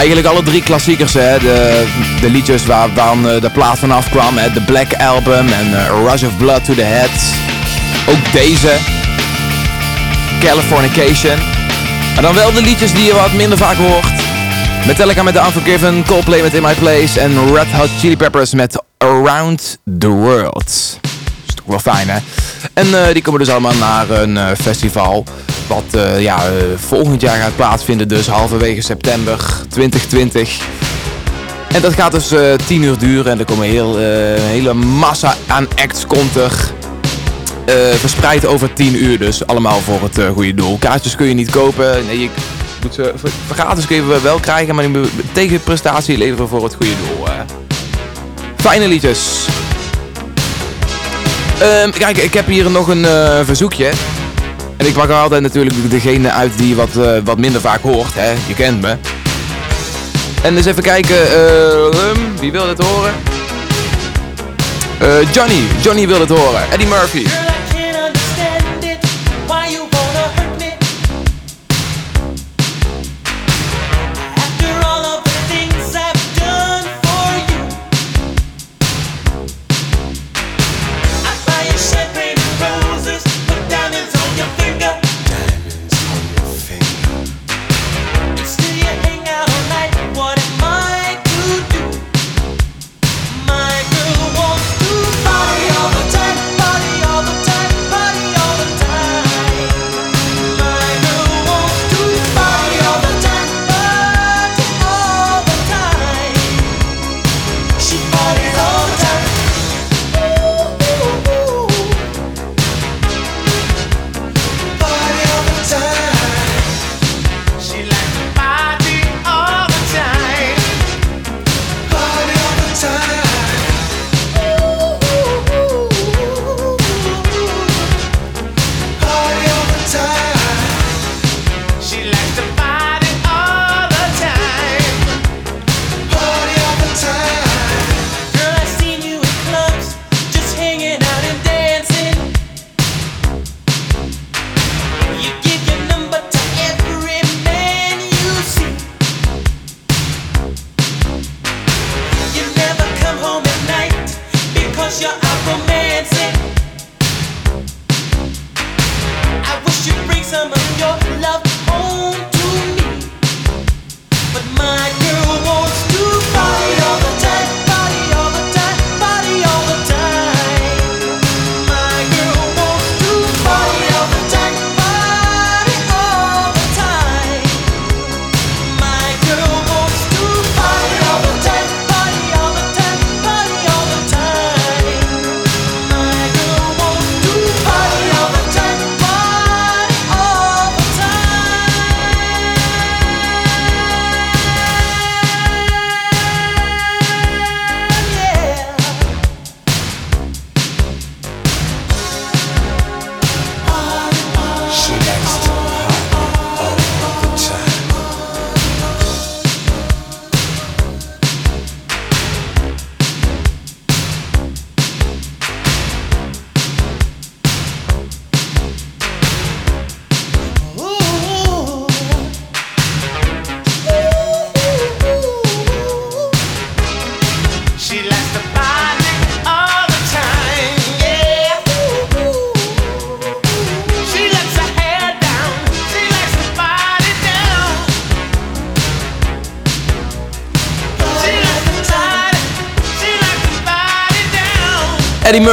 eigenlijk alle drie klassiekers, hè. De, de liedjes waar, waar eh, de plaat vanaf kwam, hè. De Black Album en eh, Rush of Blood to the Head. Ook deze. Californication. Maar dan wel de liedjes die je wat minder vaak hoort. Metallica met The Unforgiven, Coldplay met In My Place en Red Hot Chili Peppers met Around the World. is toch wel fijn hè? En eh, die komen dus allemaal naar een eh, festival. Wat eh, ja, volgend jaar gaat plaatsvinden, dus halverwege september 2020. En dat gaat dus eh 10 uur duren en er komen heel, een hele massa aan acts komt er. verspreid over 10 uur, dus allemaal voor het goede doel. Kaartjes kun je niet kopen. Nee, je moet ze gratis kun je wel krijgen, maar tegen prestatie leveren voor het goede doel. Fijne liedjes. Ehm, kijk, ik heb hier nog een eh, verzoekje. En ik pak altijd natuurlijk degene uit die wat, eh, wat minder vaak hoort. Hè? Je kent me. En eens even kijken. eh, ehm, wie wil dit horen? Johnny. Johnny wil dit horen. Eddie Murphy.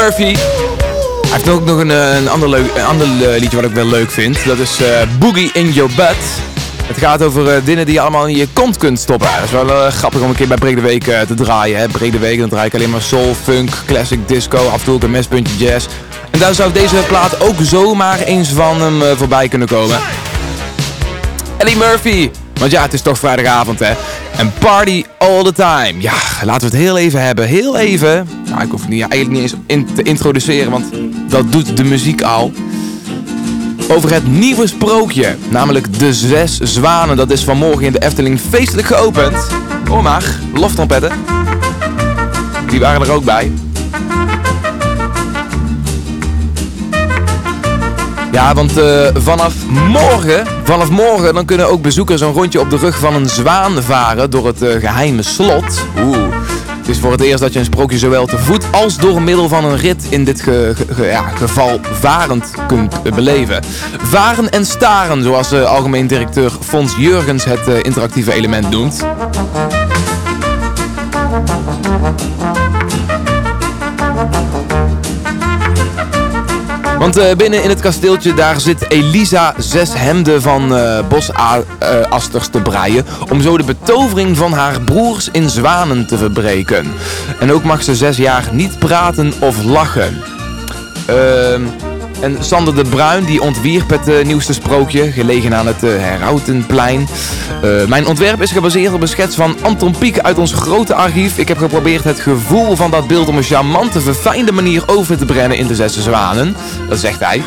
Murphy. Hij heeft ook nog een, eh, een ander, leuk, een ander eh, liedje wat ik wel leuk vind. Dat is eh, Boogie in Your Butt. Het gaat over dingen die je allemaal in je kont kunt stoppen. Dat is wel grappig om een keer bij Break de Week te draaien. Hè. Break de Week, dan draai ik alleen maar soul, funk, classic disco, af en toe ook een mespuntje jazz. En daar zou deze plaat ook zomaar eens van hem voorbij kunnen komen. Eddie Murphy. Want ja, het is toch vrijdagavond hè. En party all the time. Ja, laten we het heel even hebben. Heel even. Nou, ik hoef niet, eigenlijk niet eens in te introduceren, want dat doet de muziek al. Over het nieuwe sprookje. Namelijk De Zes Zwanen. Dat is vanmorgen in de Efteling feestelijk geopend. Hoor maar, loftrompetten. Die waren er ook bij. Ja, want eh, vanaf morgen, vanaf morgen dan kunnen ook bezoekers een rondje op de rug van een zwaan varen door het eh, geheime slot. Oeh. Het is voor het eerst dat je een sprookje zowel te voet als door middel van een rit in dit ja, geval varend kunt beleven. Varen en staren, zoals eh, algemeen directeur Fons Jurgens het eh, interactieve element noemt. Want eh, binnen in het kasteeltje daar zit Elisa Zeshemde van eh Bosasters te breien. Om zo de betovering van haar broers in zwanen te verbreken. En ook mag ze zes jaar niet praten of lachen. Ehm, en Sander de Bruin die ontwierp het eh, nieuwste sprookje, gelegen aan het eh, Herautenplein. Eh, mijn ontwerp is gebaseerd op een schets van Anton Pieck uit ons grote archief. Ik heb geprobeerd het gevoel van dat beeld op een charmante, verfijnde manier over te brengen in de Zes Zwanen. Dat zegt hij.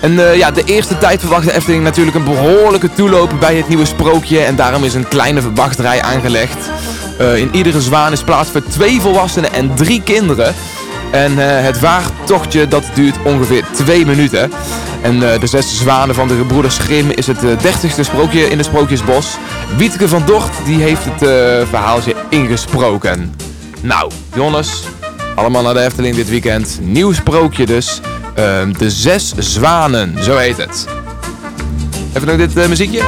En ja, de eerste tijd verwacht Efteling natuurlijk een behoorlijke toeloop bij het nieuwe sprookje. En daarom is een kleine wachtrij aangelegd. In iedere zwaan is plaats voor twee volwassenen en drie kinderen. En eh, het vaartochtje dat duurt ongeveer twee minuten. En eh, de zesde zwanen van de gebroeders Grimm is het eh, dertigste sprookje in de Sprookjesbos. Wietke van Dort die heeft het verhaaltje ingesproken. Nou, jongens, allemaal naar de Efteling dit weekend. Nieuw sprookje dus. Ehm, de Zes Zwanen, zo heet het. Even nog dit muziekje.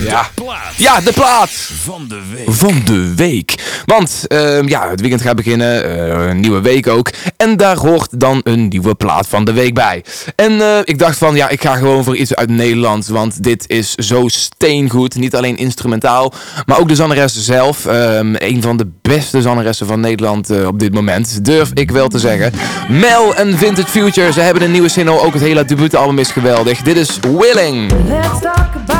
Ja. Ja, de plaat van de week. van de week. Want ehm, ja, het weekend gaat beginnen, eh, een nieuwe week ook. En daar hoort dan een nieuwe plaat van de week bij. En eh, ik dacht van, ja, ik ga gewoon voor iets uit Nederland. Want dit is zo steengoed. Niet alleen instrumentaal, maar ook de zangeres zelf. Ehm, een van de beste zangeressen van Nederland eh, op dit moment. Durf ik wel te zeggen. Mel en Vintage Future, ze hebben een nieuwe single. Ook het hele debuutalbum is geweldig. Dit is Willing. Let's talk about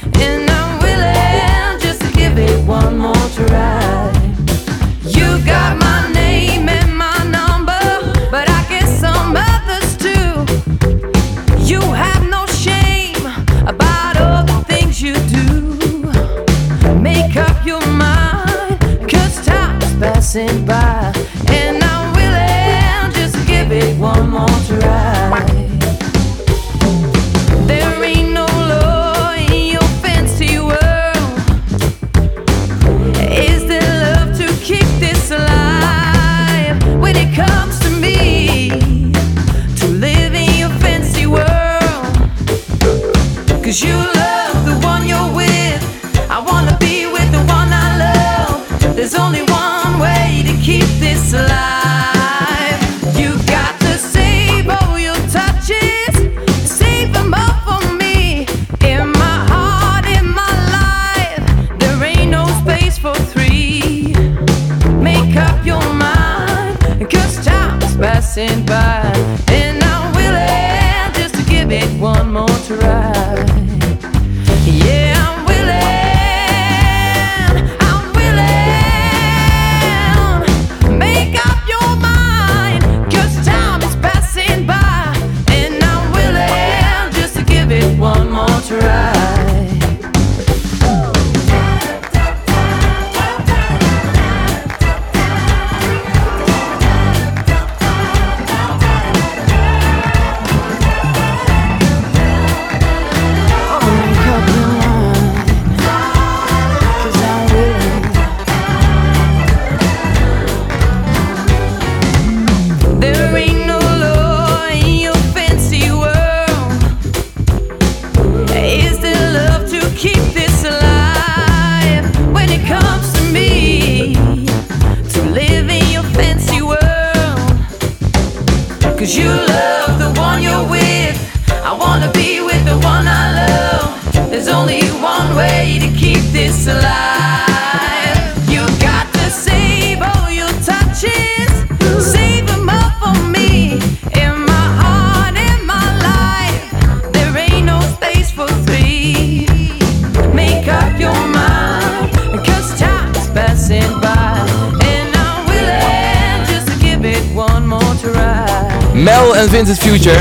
Future.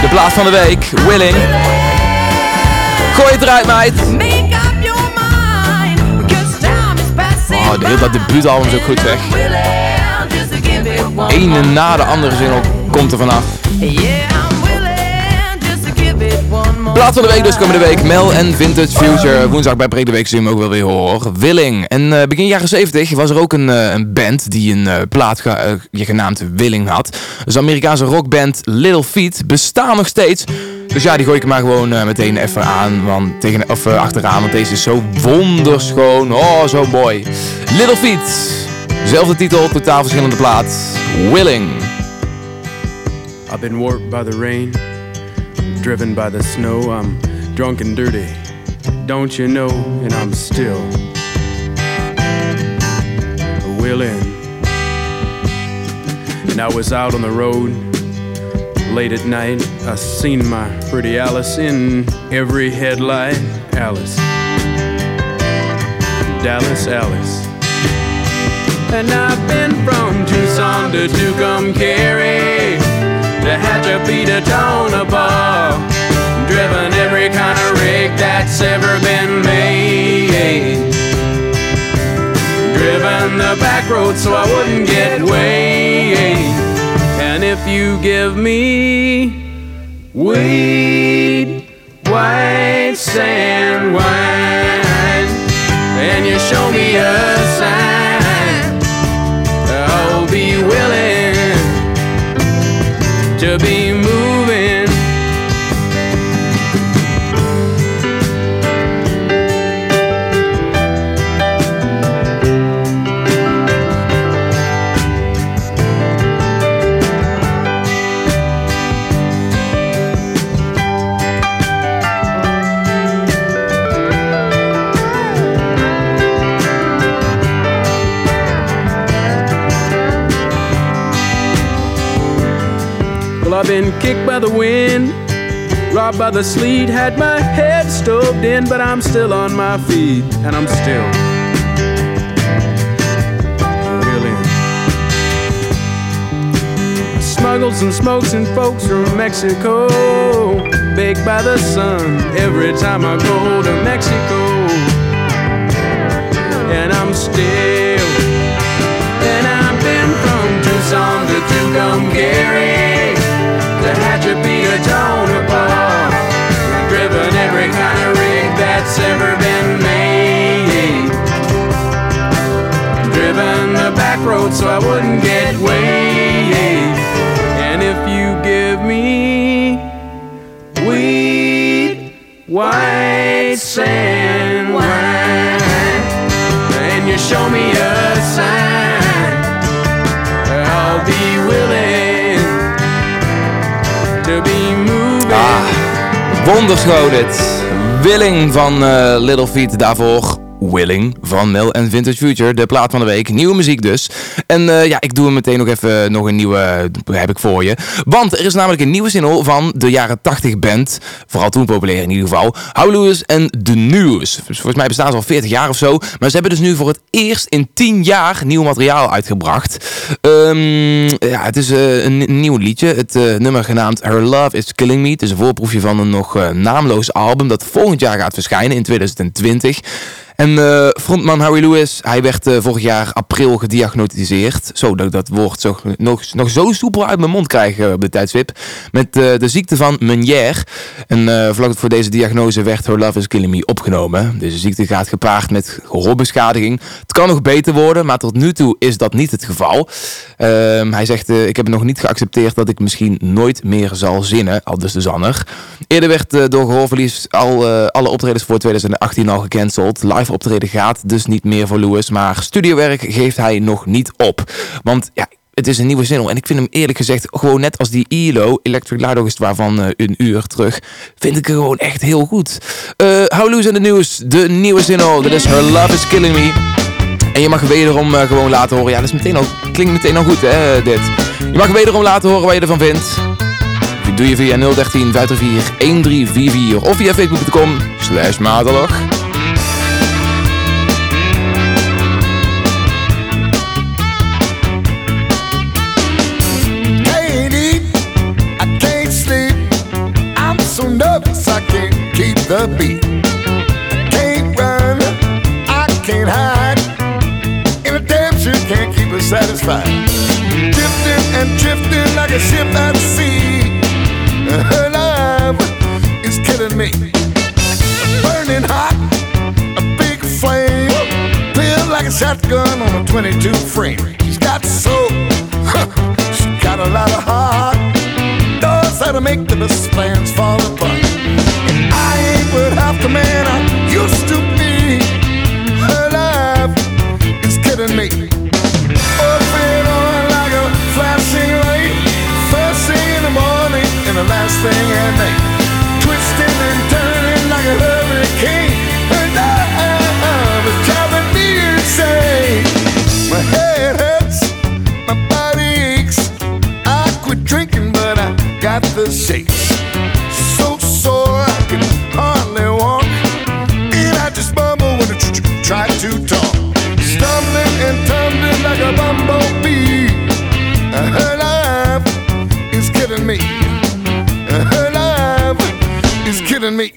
De plaat van de week, Willing. Gooi het eruit, meid. Oh, de hele dat debuutalbum is ook goed weg. Ene na de andere zin komt er vanaf. Plaat van de week dus komende week. Mel en Vintage Future. Woensdag bij Break de Week je hem ook wel weer horen. Willing. En eh, begin jaren 70 was er ook een, eh, een band die een eh, plaat ge- genaamd Willing had. Dus de Amerikaanse rockband Little Feet bestaan nog steeds. Dus ja, die gooi ik maar gewoon eh, meteen even aan. Want tegen, of eh, achteraan, want deze is zo wonderschoon. Oh, zo mooi. Little Feet. Zelfde titel, totaal verschillende plaat. Willing. I've been warped by the rain, driven by the snow. I'm drunk and dirty, don't you know? And I'm still willing. And I was out on the road late at night. I seen my pretty Alice in every headlight. Alice, Dallas, Alice. And I've been from Tucson to Tucumcari to Hatchapee to Tonopah. Driven every kind of rig that's ever been made. Driven the back road so I wouldn't get And if you give me weed, white sand wine, and you show me a sign, kicked by the wind, robbed by the sleet, had my head stoved in, but I'm still on my feet, and I'm still willing. Smuggled some smokes and folks from Mexico, baked by the sun every time I go to Mexico, and I'm still. And I've been from Tucson to Tucumcari that's ever been made. Driven the back road so I wouldn't get weighed. And if you give me white sand wine, and you show me a sign, I'll be willing to be moving. Ah, Wonderschoon dit. Willing van eh, Little Feet. Daarvoor Willing van Mel en Vintage Future. De plaat van de week. Nieuwe muziek dus. En eh, ja, ik doe hem meteen nog even nog een nieuwe eh, heb ik voor je. Want er is namelijk een nieuwe single van de jaren 80 band. Vooral toen populair in ieder geval. How Lewis en The News. Dus volgens mij bestaan ze al 40 jaar of zo. Maar ze hebben dus nu voor het eerst in 10 jaar nieuw materiaal uitgebracht. Ehm, ja, het is eh, een, nieuw liedje. Het eh, nummer genaamd Her Love Is Killing Me. Het is een voorproefje van een nog eh, naamloos album dat volgend jaar gaat verschijnen in 2020. En eh, frontman Harry Lewis, hij werd eh, vorig jaar april gediagnosticeerd. Zo, dat ik dat woord nog, nog zo soepel uit mijn mond krijg eh, op de tijdstip. Met eh, de ziekte van Meniere. En eh, vlak voor deze diagnose werd Her Love Is Killing Me opgenomen. Deze ziekte gaat gepaard met gehoorbeschadiging. Het kan nog beter worden, maar tot nu toe is dat niet het geval. Ehm, hij zegt, eh, ik heb nog niet geaccepteerd dat ik misschien nooit meer zal zinnen. Al dus de zanger. Eerder werd eh, door gehoorverlies al, eh, alle optredens voor 2018 al gecanceld. Optreden gaat dus niet meer voor Lewis. Maar studiowerk geeft hij nog niet op. Want ja, het is een nieuwe single. En ik vind hem eerlijk gezegd gewoon net als die ELO, Electric Light Orchestra van eh, een uur terug. Vind ik er gewoon echt heel goed. Eh How Loose in the News, de nieuwe single. Dat is Her Love Is Killing Me. En je mag wederom eh, gewoon laten horen. Ja, dat is meteen al, klinkt meteen al goed hè, dit. Je mag wederom laten horen wat je ervan vindt. Doe je via 013 534 1344 of via facebook.com slash madelog. The beat. Can't run, I can't hide. In a damn sure can't keep her satisfied. Drifting and drifting like a ship at sea. Her love is killing me. Burning hot, a big flame. Feel like a shotgun on a 22 frame. She's got soul, she got a lot of heart. How to make the best plans fall apart. The man I used to be. Her love is killing me. And on like a flashing light. First thing in the morning and the last thing at night. Twisting and turning like a hurricane. Her love is driving me insane. My head hurts, my body aches. I quit drinking, but I got the shakes. Me. Her love is killing me.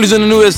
Jullie in de nieuws?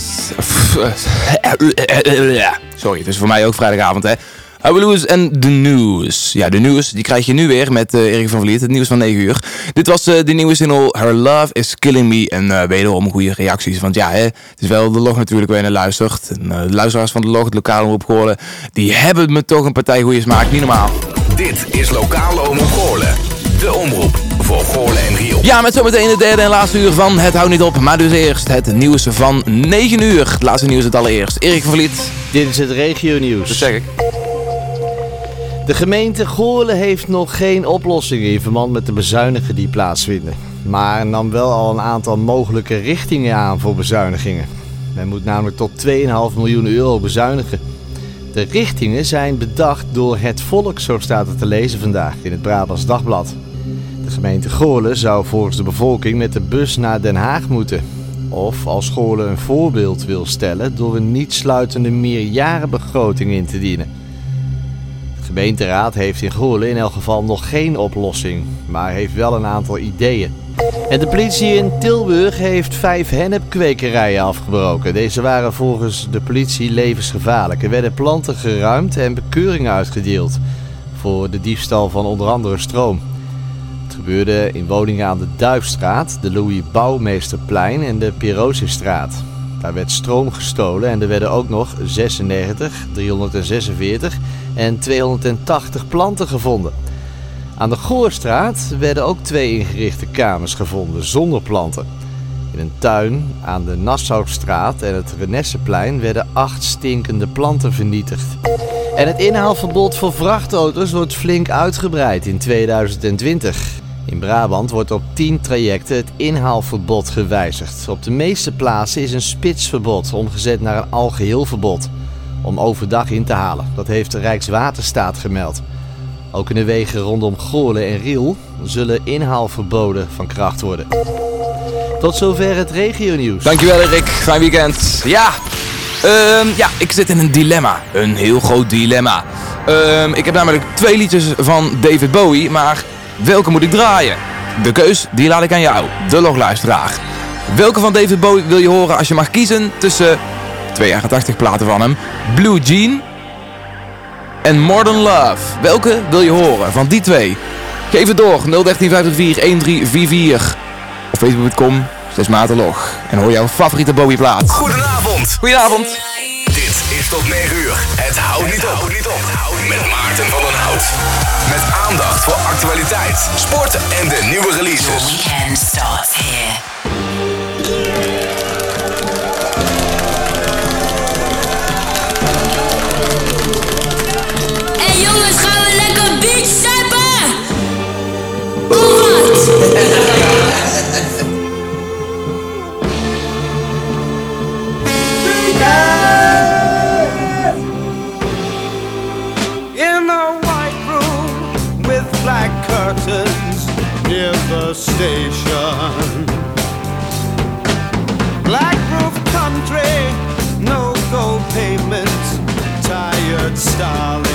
Sorry, het is voor mij ook vrijdagavond, hè. Houden Lewis en de nieuws. Ja, de nieuws, die krijg je nu weer met eh, Erik van Vliet, het nieuws van 9 uur. Dit was eh, de nieuwe single Her Love Is Killing Me. En eh, wederom goede reacties, want ja, hè, het is wel de log natuurlijk waar je naar luistert. En, eh, de luisteraars van de log, het lokale omroep Goorlen, die hebben me toch een partij goede smaak, niet normaal. Dit is Lokale Omroep Goorlen. De omroep voor Goorlen en Riool. Ja, met zometeen de derde en laatste uur van Het Houdt Niet Op. Maar dus eerst het nieuws van 9 uur. Het laatste nieuws het allereerst. Erik van Vliet. Dit is het regio-nieuws. Dat zeg ik. De gemeente Goorlen heeft nog geen oplossingen in verband met de bezuinigen die plaatsvinden. Maar nam wel al een aantal mogelijke richtingen aan voor bezuinigingen. Men moet namelijk tot 2,5 miljoen euro bezuinigen. De richtingen zijn bedacht door het volk, zo staat het te lezen vandaag in het Brabants Dagblad. De gemeente Goorlen zou volgens de bevolking met de bus naar Den Haag moeten. Of als Goorlen een voorbeeld wil stellen door een niet sluitende meerjarenbegroting in te dienen. De gemeenteraad heeft in Goorlen in elk geval nog geen oplossing, maar heeft wel een aantal ideeën. En de politie in Tilburg heeft vijf hennepkwekerijen afgebroken. Deze waren volgens de politie levensgevaarlijk. Er werden planten geruimd en bekeuringen uitgedeeld voor de diefstal van onder andere stroom. In woningen aan de Duifstraat, de Louis Bouwmeesterplein en de Pirosiestraat. Daar werd stroom gestolen en er werden ook nog 96, 346 en 280 planten gevonden. Aan de Goorstraat werden ook twee ingerichte kamers gevonden zonder planten. In een tuin aan de Nassaustraat en het Renesseplein werden acht stinkende planten vernietigd. En het inhaalverbod voor vrachtauto's wordt flink uitgebreid in 2020. In Brabant wordt op 10 trajecten het inhaalverbod gewijzigd. Op de meeste plaatsen is een spitsverbod omgezet naar een algeheel verbod om overdag in te halen. Dat heeft de Rijkswaterstaat gemeld. Ook in de wegen rondom Goorlen en Riel zullen inhaalverboden van kracht worden. Tot zover het regionieuws. Dankjewel Erik, fijn weekend. Ja, ehm, ja, ik zit in een dilemma. Een heel groot dilemma. Ehm, ik heb namelijk twee liedjes van David Bowie, maar welke moet ik draaien? De keus, die laat ik aan jou, de logluisteraar. Welke van David Bowie wil je horen als je mag kiezen tussen twee jaren 80 platen van hem, Blue Jean en Modern Love? Welke wil je horen van die twee? Geef het door, 013 Op facebook.com, zes log. En hoor jouw favoriete Bowie plaat. Goedenavond. Goedenavond. Dit is tot 9 uur. Het houdt niet op. Maarten van den Hout. Met aandacht voor actualiteit, sport en de nieuwe releases. starts here. Jongens, gaan we lekker beach sappen? in station. Black roof country, no gold pavement, tired starlings.